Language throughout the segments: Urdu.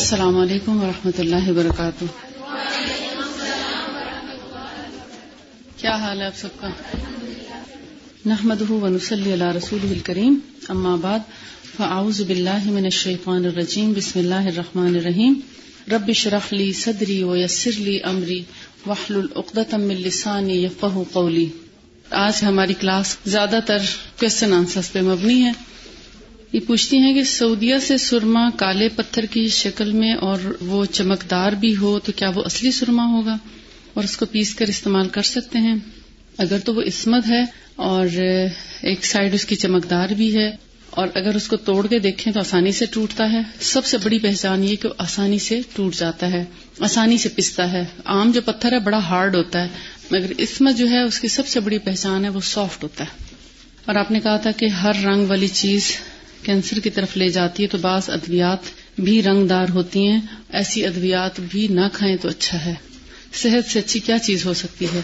السلام علیکم ورحمۃ اللہ وبرکاتہ۔ کیا حال ہے آپ سب کا؟ نحمد ونسلی علی رسول الکریم۔ اما بعد، فاعوذ باللہ من الشیطان الرجیم، بسم اللہ الرحمن الرحیم۔ رب شرح لی صدری ویسر لی امری وحلل عقدۃ من لسانی یفقهوا قولی۔ آج ہماری کلاس زیادہ تر کوشچن آنسرز پہ مبنی ہے۔ یہ پوچھتی ہیں کہ سعودیہ سے سرما کالے پتھر کی شکل میں اور وہ چمکدار بھی ہو تو کیا وہ اصلی سرما ہوگا اور اس کو پیس کر استعمال کر سکتے ہیں؟ اگر تو وہ اسمت ہے اور ایک سائڈ اس کی چمکدار بھی ہے اور اگر اس کو توڑ کے دیکھیں تو آسانی سے ٹوٹتا ہے۔ سب سے بڑی پہچان یہ کہ وہ آسانی سے ٹوٹ جاتا ہے، آسانی سے پستا ہے۔ عام جو پتھر ہے، بڑا ہارڈ ہوتا ہے، مگر اسمت جو ہے، اس کی سب سے بڑی پہچان ہے، وہ سافٹ ہوتا ہے۔ اور آپ نے کہا تھا کہ ہر رنگ والی چیز کینسر کی طرف لے جاتی ہے تو بعض ادویات بھی رنگ دار ہوتی ہیں۔ ایسی ادویات بھی نہ کھائیں تو اچھا ہے۔ صحت سے اچھی کیا چیز ہو سکتی ہے؟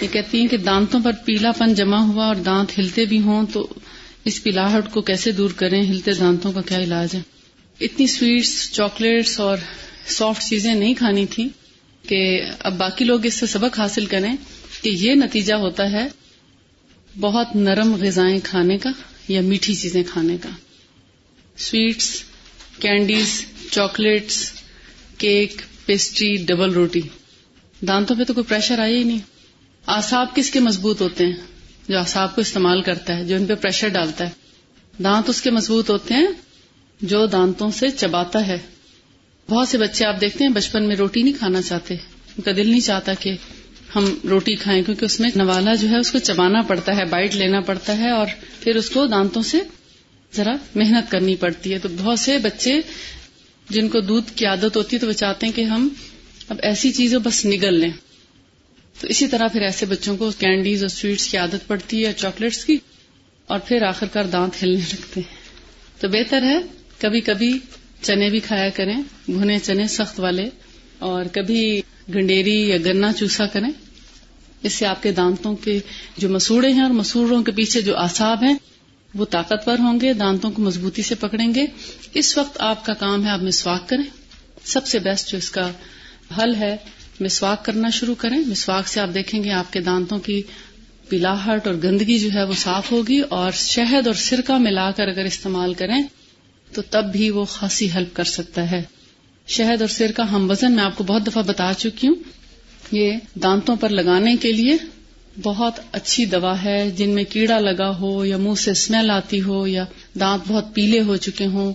یہ کہتی ہیں کہ دانتوں پر پیلا پن جمع ہوا اور دانت ہلتے بھی ہوں تو اس پیلاہٹ کو کیسے دور کریں؟ ہلتے دانتوں کا کیا علاج ہے؟ اتنی سویٹس چاکلیٹس اور سافٹ چیزیں نہیں کھانی تھی کہ اب باقی لوگ اس سے سبق حاصل کریں کہ یہ نتیجہ ہوتا ہے بہت نرم غذائیں کھانے کا یا میٹھی چیزیں کھانے کا۔ Sweets, candies, chocolates, cake, pastry, double روٹی۔ دانتوں پہ تو کوئی پریشر آیا ہی نہیں۔ آساب کس کے مضبوط ہوتے ہیں؟ جو آساب کو استعمال کرتا ہے، جو ان پہ پریشر ڈالتا ہے۔ دانت اس کے مضبوط ہوتے ہیں جو دانتوں سے چباتا ہے۔ بہت سے بچے آپ دیکھتے ہیں، بچپن میں روٹی نہیں کھانا چاہتے۔ ان کا دل نہیں چاہتا کہ ہم روٹی کھائیں، کیونکہ اس میں نوالا جو ہے، اس کو چبانا پڑتا ہے، بائٹ لینا پڑتا ہے اور پھر اس کو دانتوں سے ذرا محنت کرنی پڑتی ہے تو بہت سے بچے جن کو دودھ کی عادت ہوتی ہے تو وہ چاہتے ہیں کہ ہم اب ایسی چیزیں بس نگل لیں۔ تو اسی طرح پھر ایسے بچوں کو کینڈیز اور سویٹس کی عادت پڑتی ہے چاکلیٹس کی اور پھر آخر کار دانت ہلنے لگتے ہیں۔ تو بہتر ہے کبھی کبھی چنے بھی کھایا کریں، بھنے چنے، سخت والے اور کبھی گنڈیری یا گنا چوسا کریں۔ اس سے آپ کے دانتوں کے جو مسوڑے ہیں اور مسوڑوں کے پیچھے جو آساب ہیں وہ طاقتور ہوں گے، دانتوں کو مضبوطی سے پکڑیں گے۔ اس وقت آپ کا کام ہے آپ مسواک کریں۔ سب سے بیسٹ جو اس کا حل ہے، مسواک کرنا شروع کریں۔ مسواک سے آپ دیکھیں گے آپ کے دانتوں کی پلاہٹ اور گندگی جو ہے وہ صاف ہوگی اور شہد اور سرکہ ملا کر اگر استعمال کریں تو تب بھی وہ خاصی ہیلپ کر سکتا ہے۔ شہد اور سرکہ ہم وزن میں آپ کو بہت دفعہ بتا چکی ہوں۔ یہ دانتوں پر لگانے کے لیے بہت اچھی دوا ہے، جن میں کیڑا لگا ہو یا منہ سے اسمیل آتی ہو یا دانت بہت پیلے ہو چکے ہوں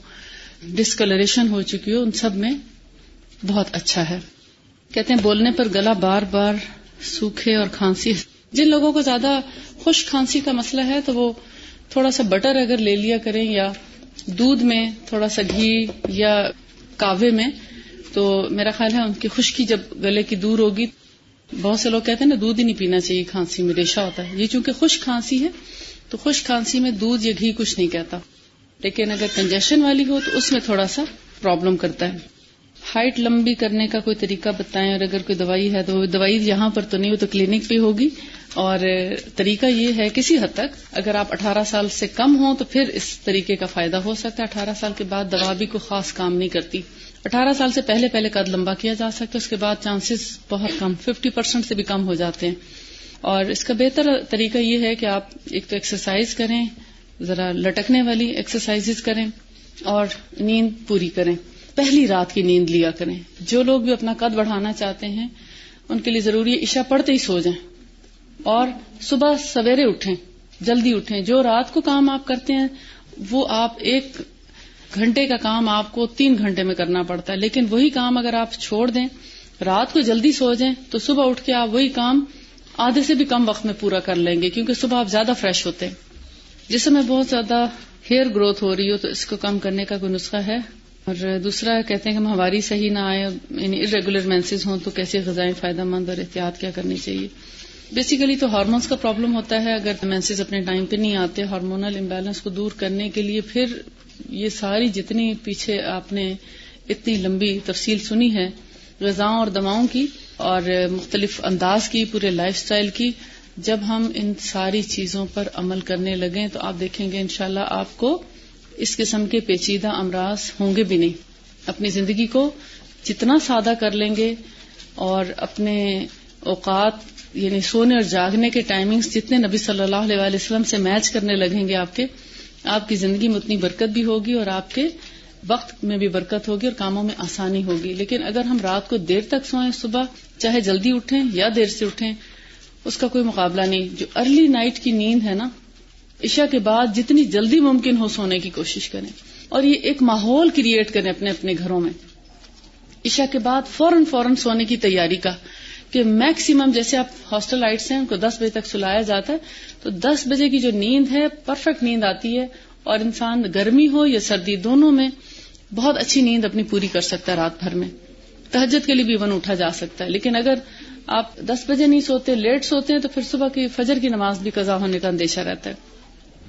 ڈسکلریشن ہو چکی ہو، ان سب میں بہت اچھا ہے۔ کہتے ہیں، بولنے پر گلا بار بار سوکھے اور کھانسی۔ جن لوگوں کو زیادہ خوش کھانسی کا مسئلہ ہے، تو وہ تھوڑا سا بٹر اگر لے لیا کریں یا دودھ میں تھوڑا سا گھی یا کاوے میں، تو میرا خیال ہے ان کی خشکی جب گلے کی دور ہوگی بہت سے لوگ کہتے ہیں نا، دودھ ہی نہیں پینا چاہیے، کھانسی میں ریشا ہوتا ہے۔ یہ چونکہ خشک کھانسی ہے، تو خشک کھانسی میں دودھ یا گھی کچھ نہیں کہتا۔ لیکن اگر کنجیشن والی ہو، تو اس میں تھوڑا سا پرابلم کرتا ہے۔ ہائٹ لمبی کرنے کا کوئی طریقہ بتائیں، اور اگر کوئی دوائی ہے، تو دوائی یہاں پر تو نہیں ہو تو کلینک پہ ہوگی۔ اور طریقہ یہ ہے، کسی حد تک اگر آپ اٹھارہ سال سے کم ہوں، تو پھر اس طریقے کا فائدہ ہو سکتا ہے۔ اٹھارہ سال کے بعد دوا بھی کوئی خاص کام نہیں کرتی۔ اٹھارہ سال سے پہلے پہلے قد لمبا کیا جا سکتا ہے، اس کے بعد چانسز بہت کم ففٹی پرسینٹ سے بھی کم ہو جاتے ہیں۔ اور اس کا بہتر طریقہ یہ ہے کہ آپ ایک تو ایکسرسائز کریں، ذرا لٹکنے والی ایکسرسائز کریں اور نیند پوری کریں۔ پہلی رات کی نیند لیا کریں۔ جو لوگ بھی اپنا قد بڑھانا چاہتے ہیں، ان کے لیے ضروری ہے عشا پڑھتے ہی سو جائیں۔ اور صبح سویرے اٹھیں، جلدی اٹھیں۔ جو رات کو کام آپ کرتے ہیں، وہ آپ ایک گھنٹے کا کام آپ کو تین گھنٹے میں کرنا پڑتا ہے، لیکن وہی کام اگر آپ چھوڑ دیں، رات کو جلدی سو جائیں، تو صبح اٹھ کے آپ وہی کام آدھے سے بھی کم وقت میں پورا کر لیں گے، کیونکہ صبح آپ زیادہ فریش ہوتے ہیں۔ جس میں بہت زیادہ ہیئر گروتھ ہو رہی ہو تو اس کو کم کرنے کا کوئی نسخہ ہے۔ اور دوسرا کہتے ہیں کہ ہماری صحیح نہ آئے یعنی ارریگولر مینسز ہوں، تو کیسے غذائیں فائدہ مند اور احتیاط کیا کرنی چاہیے؟ بیسیکلی تو ہارمونس کا پرابلم ہوتا ہے اگر مینسز اپنے ٹائم پہ نہیں آتے ہارمونل امبیلنس کو دور کرنے کے لیے پھر یہ ساری جتنی پیچھے آپ نے اتنی لمبی تفصیل سنی ہے غذا اور دواؤں کی اور مختلف انداز کی، پورے لائف سٹائل کی، جب ہم ان ساری چیزوں پر عمل کرنے لگیں تو آپ دیکھیں گے انشاءاللہ اللہ آپ کو اس قسم کے پیچیدہ امراض ہوں گے بھی نہیں۔ اپنی زندگی کو جتنا سادہ کر لیں گے اور اپنے اوقات یعنی سونے اور جاگنے کے ٹائمنگز جتنے نبی صلی اللہ علیہ وسلم سے میچ کرنے لگیں گے آپ کے، آپ کی زندگی میں اتنی برکت بھی ہوگی اور آپ کے وقت میں بھی برکت ہوگی اور کاموں میں آسانی ہوگی۔ لیکن اگر ہم رات کو دیر تک سوئیں صبح، چاہے جلدی اٹھیں یا دیر سے اٹھیں، اس کا کوئی مقابلہ نہیں۔ جو ارلی نائٹ کی نیند ہے نا، عشاء کے بعد جتنی جلدی ممکن ہو سونے کی کوشش کریں۔ اور یہ ایک ماحول کریٹ کریں اپنے اپنے گھروں میں۔ عشاء کے بعد فوراً فوراً سونے کی تیاری کا کہ میکسیمم جیسے آپ ہاسٹل لائٹس ہیں، ان کو دس بجے تک سلایا جاتا ہے، تو دس بجے کی جو نیند ہے پرفیکٹ نیند آتی ہے اور انسان گرمی ہو یا سردی دونوں میں، بہت اچھی نیند اپنی پوری کر سکتا ہے رات بھر میں۔ تہجد کے لیے بھی ون اٹھا جا سکتا ہے، لیکن اگر آپ دس بجے نہیں سوتے لیٹ سوتے ہیں، تو پھر صبح کی فجر کی نماز بھی قضا ہونے کا اندیشہ رہتا ہے۔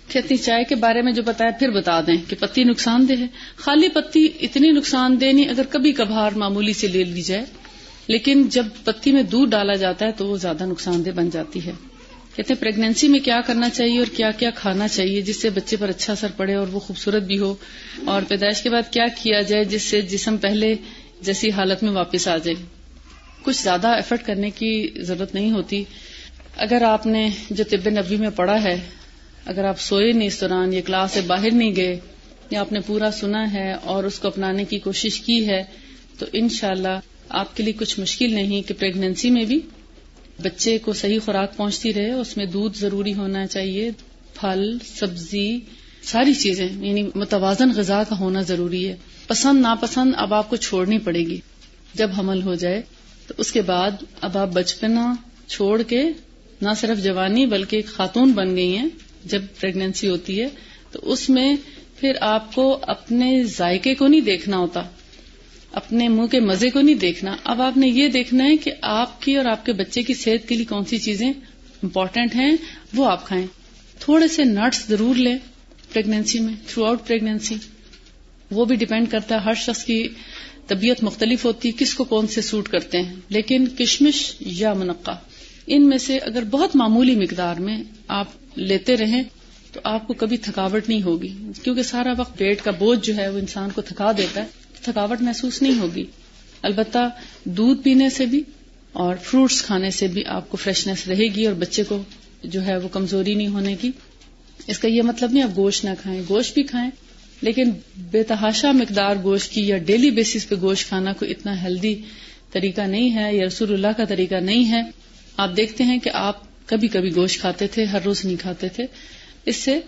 کھیتی چائے کے بارے میں جو بتایا، پھر بتا دیں کہ پتی نقصان دہ ہے۔ خالی پتی اتنی نقصان دہ نہیں، اگر کبھی کبھار معمولی سے لے لی جائے۔ لیکن جب پتی میں دودھ ڈالا جاتا ہے تو وہ زیادہ نقصان دہ بن جاتی ہے۔ کہتے ہیں پریگنینسی میں کیا کرنا چاہیے اور کیا کیا کھانا چاہیے جس سے بچے پر اچھا اثر پڑے اور وہ خوبصورت بھی ہو اور پیدائش کے بعد کیا کیا جائے جس سے جسم پہلے جیسی حالت میں واپس آ جائے۔ کچھ زیادہ ایفرٹ کرنے کی ضرورت نہیں ہوتی۔ اگر آپ نے جو طب نبی میں پڑھا ہے، اگر آپ سوئے نہیں اس دوران یا کلاس سے باہر نہیں گئے یا آپ نے پورا سنا ہے اور اس کو اپنانے کی کوشش کی ہے، تو انشاءاللہ اللہ آپ کے لیے کچھ مشکل نہیں کہ پریگنینسی میں بھی بچے کو صحیح خوراک پہنچتی رہے، اس میں دودھ ضروری ہونا چاہیے، پھل، سبزی، ساری چیزیں یعنی متوازن غذا کا ہونا ضروری ہے۔ پسند، ناپسند اب آپ کو چھوڑنی پڑے گی۔ جب حمل ہو جائے، تو اس کے بعد اب آپ بچپنا چھوڑ کے نہ صرف جوانی بلکہ ایک خاتون بن گئی ہیں۔ جب پریگنینسی ہوتی ہے، تو اس میں پھر آپ کو اپنے ذائقے کو نہیں دیکھنا ہوتا۔ اپنے منہ کے مزے کو نہیں دیکھنا۔ اب آپ نے یہ دیکھنا ہے کہ آپ کی اور آپ کے بچے کی صحت کے لیے کون سی چیزیں امپورٹینٹ ہیں، وہ آپ کھائیں۔ تھوڑے سے نٹس ضرور لیں پریگنینسی میں تھرو آؤٹ پریگنینسی وہ بھی ڈپینڈ کرتا ہے، ہر شخص کی طبیعت مختلف ہوتی، کس کو کون سے سوٹ کرتے ہیں۔ لیکن کشمش یا منقع، ان میں سے اگر بہت معمولی مقدار میں آپ لیتے رہیں تو آپ کو کبھی تھکاوٹ نہیں ہوگی۔ کیونکہ سارا وقت پیٹ کا بوجھ جو ہے، وہ انسان کو تھکا دیتا ہے۔ تھکاوٹ محسوس نہیں ہوگی۔ البتہ دودھ پینے سے بھی اور فروٹس کھانے سے بھی آپ کو فریشنس رہے گی اور بچے کو جو ہے وہ کمزوری نہیں ہونے کی۔ اس کا یہ مطلب نہیں آپ گوشت نہ کھائیں۔ گوشت بھی کھائیں، لیکن بے تحاشا مقدار گوشت کی یا ڈیلی بیسس پہ گوشت کھانا کوئی اتنا ہیلدی طریقہ نہیں ہے یا رسول اللہ کا طریقہ نہیں ہے۔ آپ دیکھتے ہیں کہ آپ کبھی کبھی گوشت کھاتے تھے، ہر روز نہیں کھاتے تھے۔ اس سے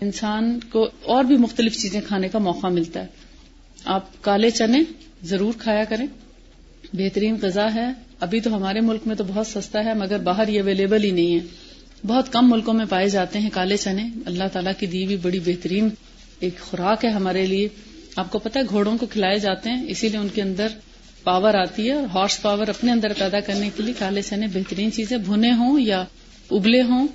انسان کو اور بھی مختلف چیزیں کھانے کا موقع ملتا ہے۔ آپ کالے چنے، ضرور کھایا کریں۔ بہترین غذا ہے۔ ابھی تو ہمارے ملک میں تو بہت سستا ہے، مگر باہر یہ اویلیبل ہی نہیں ہے۔ بہت کم ملکوں میں پائے جاتے ہیں کالے چنے۔ اللہ تعالیٰ کی دی بھی بڑی بہترین ایک خوراک ہے ہمارے لیے۔ آپ کو پتا گھوڑوں کو کھلائے جاتے ہیں، اسی لیے ان کے اندر پاور آتی ہے۔ اور ہارس پاور اپنے اندر پیدا کرنے کے لیے کالے چنے بہترین چیزیں بھنے ہوں یا ابلے ہوں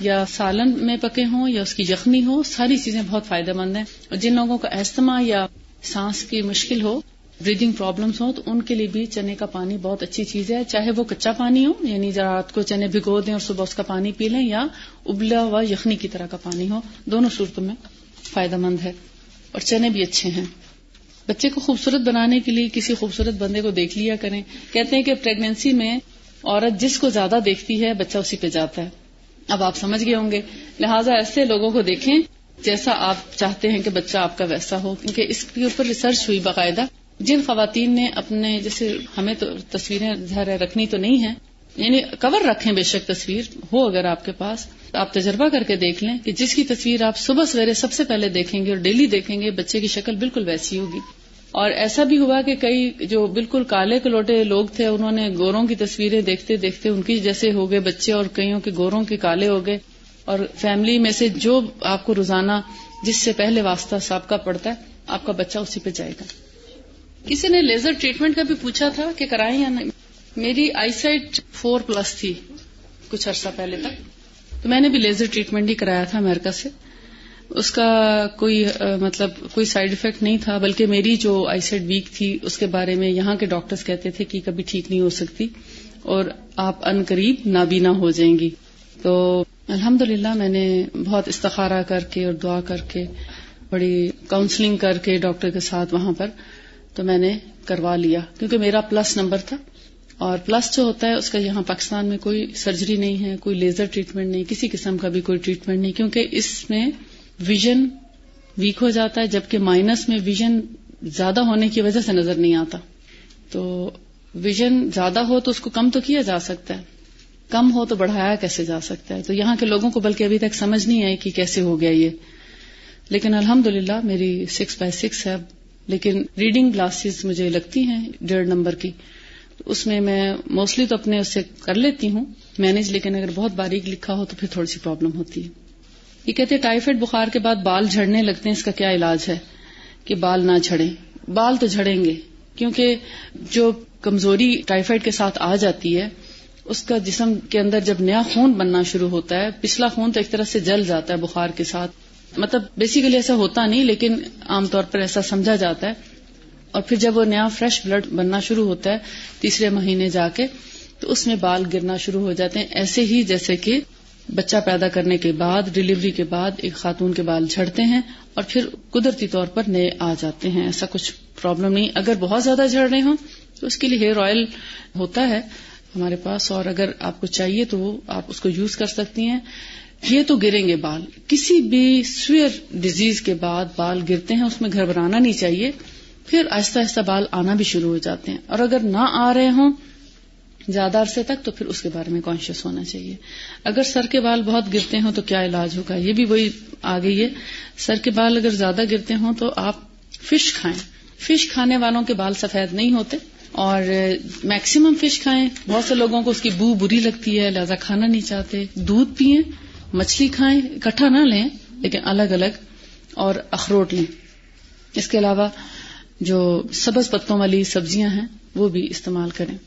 یا سالن میں پکے ہوں یا اس کی یخنی ہو ساری چیزیں بہت فائدہ مند ہیں۔ اور جن لوگوں کا استما یا سانس کی مشکل ہو بریدنگ پرابلمس ہوں، تو ان کے لیے بھی چنے کا پانی بہت اچھی چیز ہے۔ چاہے وہ کچا پانی ہو یعنی رات کو چنے بھگو دیں اور صبح اس کا پانی پی لیں، یا ابلا ہوا یخنی کی طرح کا پانی ہو، دونوں صورتوں میں فائدہ مند ہے۔ اور چنے بھی اچھے ہیں۔ بچے کو خوبصورت بنانے کے لیے کسی خوبصورت بندے کو دیکھ لیا کریں۔ کہتے ہیں کہ پریگنینسی میں عورت جس کو زیادہ دیکھتی ہے، بچہ اسی پہ جاتا ہے۔ اب آپ سمجھ گئے ہوں گے۔ لہٰذا ایسے لوگوں کو دیکھیں جیسا آپ چاہتے ہیں کہ بچہ آپ کا ویسا ہو، کیونکہ اس کے اوپر ریسرچ ہوئی باقاعدہ۔ جن خواتین نے اپنے، جیسے ہمیں تو تصویریں ظاہر رکھنی تو نہیں ہے یعنی کور رکھیں بے شک تصویر، ہو اگر آپ کے پاس۔ آپ تجربہ کر کے دیکھ لیں کہ جس کی تصویر آپ صبح سویرے سب سے پہلے دیکھیں گے اور ڈیلی دیکھیں گے، بچے کی شکل بالکل ویسی ہوگی۔ اور ایسا بھی ہوا کہ کئی جو بالکل کالے کلوٹے لوگ تھے، انہوں نے گوروں کی تصویریں دیکھتے دیکھتے ان کی جیسے ہو گئے بچے اور کئیوں کے گوروں کے کالے ہو گئے۔ اور فیملی میں سے جو آپ کو روزانہ جس سے پہلے واسطہ سابقہ پڑتا ہے، آپ کا بچہ اسی پہ جائے گا۔ کسی نے لیزر ٹریٹمنٹ کا بھی پوچھا تھا کہ کرائیں یا نہیں؟ میری آئی سائٹ فور پلس تھی کچھ عرصہ پہلے تک۔ تو میں نے بھی لیزر ٹریٹمنٹ ہی کرایا تھا امیرکا سے۔ اس کا کوئی مطلب کوئی سائڈ افیکٹ نہیں تھا، بلکہ میری جو آئی سیٹ ویک تھی، اس کے بارے میں یہاں کے ڈاکٹرز کہتے تھے کہ کبھی ٹھیک نہیں ہو سکتی اور آپ ان قریب نابینا ہو جائیں گی۔ تو الحمد للہ میں نے بہت استخارہ کر کے اور دعا کر کے بڑی کاؤنسلنگ کر کے ڈاکٹر کے ساتھ وہاں پر تو میں نے کروا لیا کیونکہ میرا پلس نمبر تھا اور پلس جو ہوتا ہے اس کا یہاں پاکستان میں کوئی سرجری نہیں ہے، کوئی لیزر ٹریٹمنٹ نہیں، کسی قسم کا بھی کوئی ٹریٹمنٹ نہیں، کیونکہ اس میں ویژن ویک ہو جاتا ہے، جبکہ مائنس میں ویژن زیادہ ہونے کی وجہ سے نظر نہیں آتا۔ تو ویژن زیادہ ہو تو اس کو کم تو کیا جا سکتا ہے۔ کم ہو تو بڑھایا کیسے جا سکتا ہے؟ تو یہاں کے لوگوں کو بلکہ ابھی تک سمجھ نہیں آئی کہ کیسے ہو گیا یہ۔ لیکن الحمد میری سکس بائی سکس ہے۔ لیکن ریڈنگ گلاسز مجھے لگتی ہیں ڈیڑھ نمبر کی۔ اس میں میں موسٹلی تو اپنے اس سے کر لیتی ہوں۔ مینج لیکن اگر بہت باریک لکھا ہو تو پھر تھوڑی سی پرابلم ہوتی ہے۔ یہ کہتے ہیں ٹائیفائڈ بخار کے بعد بال جھڑنے لگتے ہیں۔ اس کا کیا علاج ہے کہ بال نہ جھڑیں؟ بال تو جھڑیں گے، کیونکہ جو کمزوری ٹائیفائڈ کے ساتھ آ جاتی ہے اس کا جسم کے اندر جب نیا خون بننا شروع ہوتا ہے، پچھلا خون تو ایک طرح سے جل جاتا ہے بخار کے ساتھ۔ مطلب بیسیکلی ایسا ہوتا نہیں، لیکن عام طور پر ایسا سمجھا جاتا ہے۔ اور پھر جب وہ نیا فریش بلڈ بننا شروع ہوتا ہے تیسرے مہینے جا کے، تو اس میں بال گرنا شروع ہو جاتے ہیں۔ ایسے ہی جیسے کہ بچہ پیدا کرنے کے بعد ڈلیوری کے بعد ایک خاتون کے بال جھڑتے ہیں اور پھر قدرتی طور پر نئے آ جاتے ہیں۔ ایسا کچھ پرابلم نہیں۔ اگر بہت زیادہ جھڑ رہے ہوں، تو اس کے لیے ہیئر آئل ہوتا ہے۔ ہمارے پاس اور اگر آپ کو چاہیے تو وہ آپ اس کو یوز کر سکتی ہیں۔ یہ تو گریں گے بال۔ کسی بھی سوئر ڈیزیز کے بعد بال گرتے ہیں، اس میں گھبرانا نہیں چاہیے۔ پھر آہستہ آہستہ بال آنا بھی شروع ہو جاتے ہیں۔ اور اگر نہ آ رہے ہوں، زیادہ عرصے تک تو پھر اس کے بارے میں کانشیس ہونا چاہیے۔ اگر سر کے بال بہت گرتے ہوں تو کیا علاج ہوگا؟ یہ بھی وہی آ گئی ہے۔ سر کے بال اگر زیادہ گرتے ہوں تو آپ فش کھائیں۔ فش کھانے والوں کے بال سفید نہیں ہوتے۔ اور میکسیمم فش کھائیں۔ بہت سے لوگوں کو اس کی بو بری لگتی ہے، لہذا کھانا نہیں چاہتے۔ دودھ پیئیں مچھلی کھائیں، اکٹھا نہ لیں، لیکن الگ الگ اور اخروٹ لیں۔ اس کے علاوہ جو سبز پتوں والی سبزیاں ہیں، وہ بھی استعمال کریں۔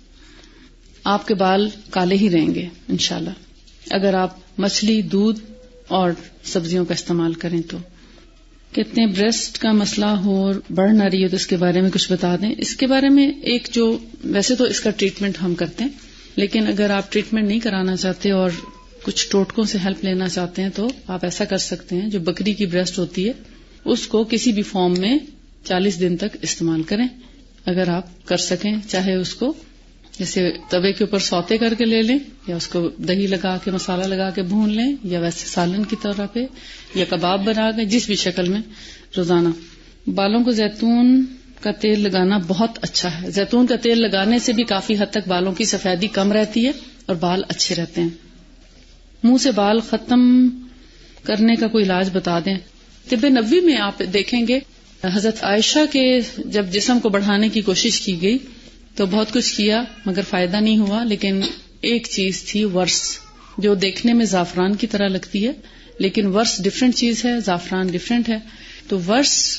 آپ کے بال کالے ہی رہیں گے، انشاءاللہ۔ اگر آپ مچھلی، دودھ اور سبزیوں کا استعمال کریں تو۔ کتنے بریسٹ کا مسئلہ ہو اور بڑھ نہ رہی ہے تو اس کے بارے میں کچھ بتا دیں۔ اس کے بارے میں ایک جو ویسے تو اس کا ٹریٹمنٹ ہم کرتے ہیں، لیکن اگر آپ ٹریٹمنٹ نہیں کرانا چاہتے اور کچھ ٹوٹکوں سے ہیلپ لینا چاہتے ہیں تو آپ ایسا کر سکتے ہیں، جو بکری کی بریسٹ ہوتی ہے، اس کو کسی بھی فارم میں چالیس دن تک استعمال کریں۔ اگر آپ کر سکیں، چاہے اس کو جیسے توے کے اوپر سوتے کر کے لے لیں، یا اس کو دہی لگا کے، مسالہ لگا کے بھون لیں، یا ویسے سالن کی طرح پہ، یا کباب بنا کے، جس بھی شکل میں روزانہ۔ بالوں کو زیتون کا تیل لگانا بہت اچھا ہے۔ زیتون کا تیل لگانے سے بھی کافی حد تک بالوں کی سفیدی کم رہتی ہے اور بال اچھے رہتے ہیں۔ منہ سے بال ختم کرنے کا کوئی علاج بتا دیں۔ طب نبی میں آپ دیکھیں گے، حضرت عائشہ کے جب جسم کو بڑھانے کی کوشش کی گئی تو بہت کچھ کیا، مگر فائدہ نہیں ہوا، لیکن ایک چیز تھی ورس جو دیکھنے میں زعفران کی طرح لگتی ہے، لیکن ورس ڈفرینٹ چیز ہے، زعفران ڈفرینٹ ہے۔ تو ورس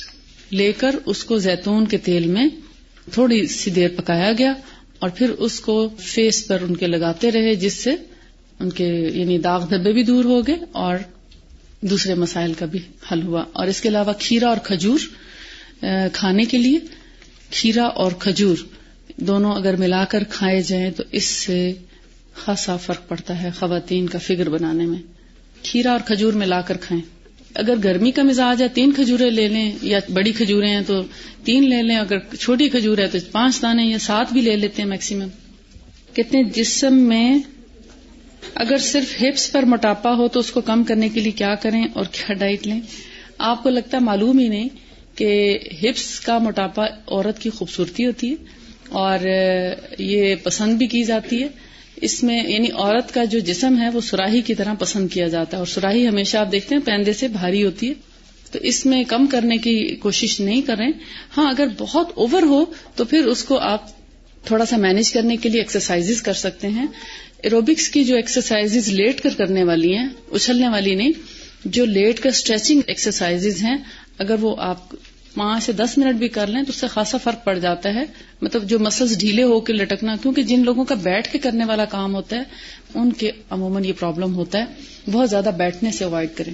لے کر اس کو زیتون کے تیل میں تھوڑی سی دیر پکایا گیا اور پھر اس کو فیس پر ان کے لگاتے رہے، جس سے ان کے یعنی داغ دھبے بھی دور ہو گئے اور دوسرے مسائل کا بھی حل ہوا۔ اور اس کے علاوہ کھیرا اور کھجور کھانے کے لیے کھیرا اور کھجور دونوں اگر ملا کر کھائے جائیں تو اس سے خاصا فرق پڑتا ہے خواتین کا فگر بنانے میں۔ کھیرا اور کھجور ملا کر کھائیں۔ اگر گرمی کا مزاج ہے تین کھجورے لے لیں یا بڑی کھجورے ہیں تو تین لے لیں، اگر چھوٹی کھجور ہے تو پانچ دانے یا سات بھی لے لیتے ہیں میکسیمم کتنے جسم میں اگر صرف ہپس پر موٹاپا ہو تو اس کو کم کرنے کے لیے کیا کریں اور کیا ڈائٹ لیں؟ آپ کو لگتا ہے معلوم ہی نہیں کہ ہپس کا موٹاپا عورت کی خوبصورتی ہوتی ہے۔ اور یہ پسند بھی کی جاتی ہے۔ اس میں یعنی عورت کا جو جسم ہے وہ سراہی کی طرح پسند کیا جاتا ہے اور سراہی ہمیشہ آپ دیکھتے ہیں پیندے سے بھاری ہوتی ہے۔ تو اس میں کم کرنے کی کوشش نہیں کریں ہاں اگر بہت اوور ہو تو پھر اس کو آپ تھوڑا سا مینج کرنے کے لیے ایکسرسائز کر سکتے ہیں۔ ایروبکس کی جو ایکسرسائز لیٹ کر کرنے والی ہیں، اچھلنے والی نہیں، جو لیٹ کر اسٹریچنگ ایکسرسائز ہیں، اگر وہ آپ پانچ سے دس منٹ بھی کر لیں تو اس سے خاصا فرق پڑ جاتا ہے۔ مطلب جو مسلس ڈھیلے ہو کے لٹکنا، کیونکہ جن لوگوں کا بیٹھ کے کرنے والا کام ہوتا ہے، ان کے عموماً یہ پرابلم ہوتا ہے۔ بہت زیادہ بیٹھنے سے اوائڈ کریں۔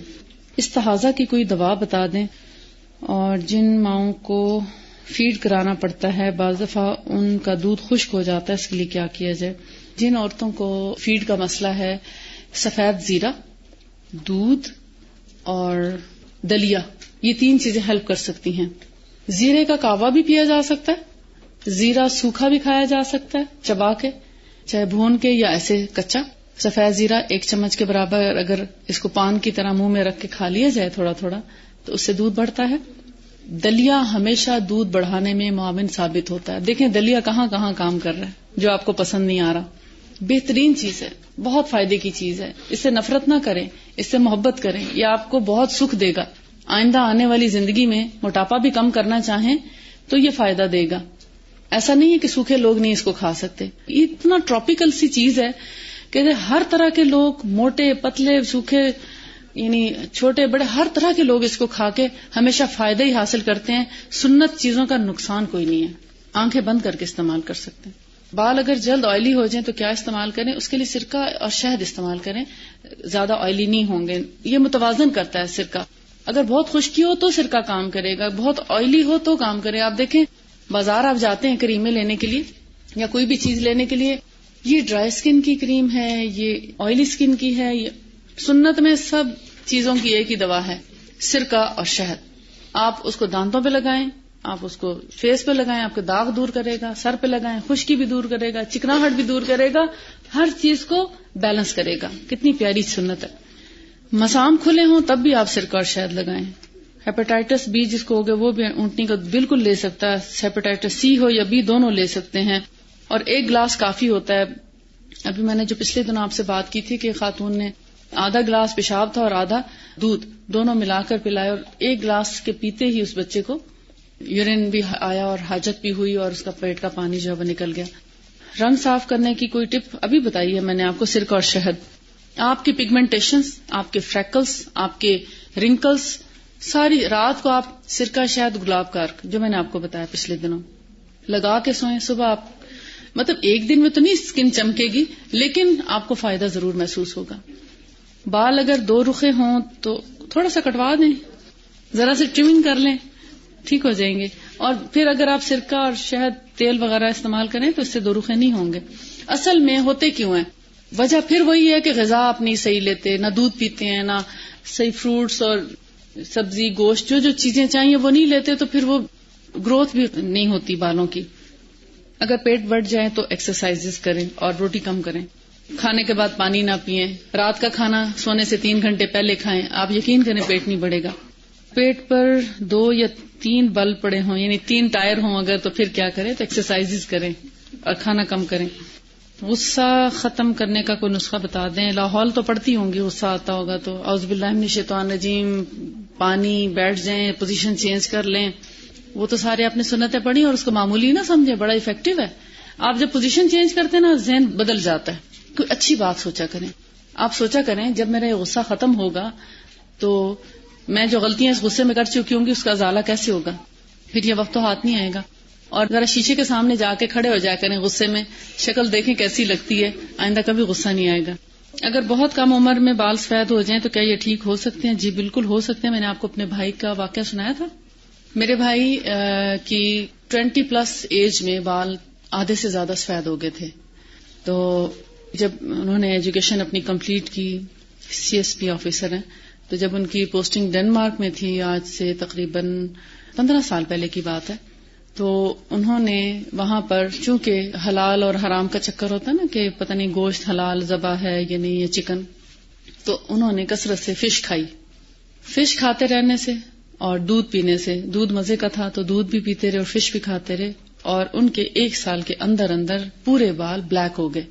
استحاظہ کی کوئی دوا بتا دیں۔ اور جن ماؤں کو فیڈ کرانا پڑتا ہے، بعض دفعہ ان کا دودھ خشک ہو جاتا ہے، اس کے لیے کیا کیا جائے؟ جن عورتوں کو فیڈ کا مسئلہ ہے، سفید زیرہ، دودھ اور دلیا۔ یہ تین چیزیں ہیلپ کر سکتی ہیں۔ زیرے کا کعوہ بھی پیا جا سکتا ہے زیرہ سوکھا بھی کھایا جا سکتا ہے، چبا کے، چاہے بھون کے یا ایسے کچا۔ سفید زیرہ ایک چمچ کے برابر اگر اس کو پان کی طرح منہ میں رکھ کے کھا لیا جائے تھوڑا تھوڑا، تو اس سے دودھ بڑھتا ہے۔ دلیا ہمیشہ دودھ بڑھانے میں معاون ثابت ہوتا ہے۔ دیکھیں دلیا کہاں کہاں کام کر رہا ہے، جو آپ کو پسند نہیں آ رہا۔ بہترین چیز ہے، بہت فائدے کی چیز ہے۔ اس سے نفرت نہ کریں، اس سے محبت کریں، یہ آپ کو بہت سکھ دے گا۔ آئندہ آنے والی زندگی میں موٹاپا بھی کم کرنا چاہیں تو یہ فائدہ دے گا۔ ایسا نہیں ہے کہ سوکھے لوگ نہیں اس کو کھا سکتے۔ یہ اتنا ٹراپیکل سی چیز ہے کہ ہر طرح کے لوگ موٹے، پتلے، سوکھے یعنی چھوٹے، بڑے، ہر طرح کے لوگ اس کو کھا کے ہمیشہ فائدہ ہی حاصل کرتے ہیں۔ سنت چیزوں کا نقصان کوئی نہیں ہے۔ آنکھیں بند کر کے استعمال کر سکتے ہیں۔ بال اگر جلد آئلی ہو جائیں تو کیا استعمال کریں؟ اس کے لیے سرکہ اور شہد استعمال کریں۔ زیادہ آئلی نہیں ہوں گے۔ یہ متوازن کرتا ہے سرکہ۔ اگر بہت خشکی ہو تو سرکہ کام کرے گا، بہت آئلی ہو تو کام کرے آپ دیکھیں، بازار آپ جاتے ہیں کریمیں لینے کے لیے یا کوئی بھی چیز لینے کے لیے، یہ ڈرائی اسکن کی کریم ہے، یہ آئلی اسکن کی ہے، یہ سنت میں سب چیزوں کی ایک ہی دوا ہے سرکہ اور شہد۔ آپ اس کو دانتوں پہ لگائیں، آپ اس کو فیس پہ لگائیں، آپ کے داغ دور کرے گا، سر پہ لگائیں، خشکی بھی دور کرے گا، چکناہٹ بھی دور کرے گا، ہر چیز کو بیلنس کرے گا۔ کتنی پیاری سنت ہے۔ مسام کھلے ہوں تب بھی آپ سرکہ اور شہد لگائیں۔ ہیپاٹائٹس بی جس کو ہوگا وہ بھی اونٹنی کو بالکل لے سکتا ہے۔ ہیپاٹائٹس سی ہو یا بی دونوں لے سکتے ہیں۔ اور ایک گلاس کافی ہوتا ہے۔ ابھی میں نے جو پچھلے دنوں آپ سے بات کی تھی کہ خاتون نے آدھا گلاس پیشاب تھا اور آدھا دودھ دونوں ملا کر پلائے اور ایک گلاس کے پیتے ہی اس بچے کو یورین بھی آیا اور حاجت بھی ہوئی اور اس کا پیٹ کا پانی جو ہے وہ نکل گیا۔ رنگ صاف کرنے کی کوئی ٹپ ابھی بتائی ہے میں نے آپ کو سرک اور شہد۔ آپ کی پگمنٹیشن آپ کے فریکلس آپ کے رنکلس ساری رات کو آپ سرکہ شہد گلاب کا جو میں نے آپ کو بتایا پچھلے دنوں، لگا کے سوئیں صبح آپ مطلب ایک دن میں تو نہیں اسکن چمکے گی، لیکن آپ کو فائدہ ضرور محسوس ہوگا۔ بال اگر دو رخے ہوں تو تھوڑا سا کٹوا دیں، ذرا سے ٹریمنگ کر لیں، ٹھیک ہو جائیں گے۔ اور پھر اگر آپ سرکہ اور شہد تیل وغیرہ استعمال کریں تو اس سے دو رخے نہیں ہوں گے۔ اصل میں ہوتے کیوں ہیں؟ وجہ پھر وہی ہے کہ غذا آپ نہیں صحیح لیتے، نہ دودھ پیتے ہیں، نہ صحیح فروٹس اور سبزی، گوشت، جو جو چیزیں چاہیے وہ نہیں لیتے تو پھر وہ گروتھ بھی نہیں ہوتی بالوں کی۔ اگر پیٹ بڑھ جائے تو ایکسرسائز کریں اور روٹی کم کریں۔ کھانے کے بعد پانی نہ پیئیں رات کا کھانا سونے سے تین گھنٹے پہلے کھائیں۔ آپ یقین کریں پیٹ نہیں بڑھے گا۔ پیٹ پر دو یا تین بل پڑے ہوں یعنی تین ٹائر ہوں اگر تو پھر کیا کریں؟ تو ایکسرسائز کریں اور کھانا کم کریں۔ غصہ ختم کرنے کا کوئی نسخہ بتا دیں۔ لاہور تو پڑتی ہوں گی، غصہ آتا ہوگا تو۔ اوز باللہ شیطان نجیم پانی بیٹھ جائیں پوزیشن چینج کر لیں۔ وہ تو سارے اپنے سنتیں پڑھی اور اس کو معمولی نہ سمجھیں، بڑا افیکٹو ہے۔ آپ جب پوزیشن چینج کرتے ہیں نا، ذہن بدل جاتا ہے۔ کوئی اچھی بات سوچا کریں۔ آپ سوچا کریں، جب میرا یہ غصہ ختم ہوگا تو میں جو غلطیاں اس غصے میں کر چکی ہوں گی، اس کا ازالہ کیسے ہوگا؟ پھر یہ وقت تو ہاتھ نہیں آئے گا۔ اور ذرا شیشے کے سامنے جا کے کھڑے ہو جا کریں غصے میں۔ شکل دیکھیں کیسی لگتی ہے۔ آئندہ کبھی غصہ نہیں آئے گا۔ اگر بہت کم عمر میں بال سفید ہو جائیں تو کیا یہ ٹھیک ہو سکتے ہیں؟ جی بالکل ہو سکتے ہیں۔ میں نے آپ کو اپنے بھائی کا واقعہ سنایا تھا۔ میرے بھائی کی ٹوینٹی پلس ایج میں بال آدھے سے زیادہ سفید ہو گئے تھے۔ تو جب انہوں نے ایجوکیشن اپنی کمپلیٹ کی، سی ایس پی آفیسر ہیں، تو جب ان کی پوسٹنگ ڈینمارک میں تھی، آج سے تقریباً پندرہ سال پہلے کی بات ہے۔ تو انہوں نے وہاں پر چونکہ حلال اور حرام کا چکر ہوتا نا کہ پتہ نہیں گوشت حلال، ذبح ہے یا نہیں یہ چکن، تو انہوں نے کثرت سے فش کھائی۔ فش کھاتے رہنے سے اور دودھ پینے سے۔ دودھ مزے کا تھا تو دودھ بھی پیتے رہے اور فش بھی کھاتے رہے۔ اور ان کے ایک سال کے اندر اندر پورے بال بلیک ہو گئے۔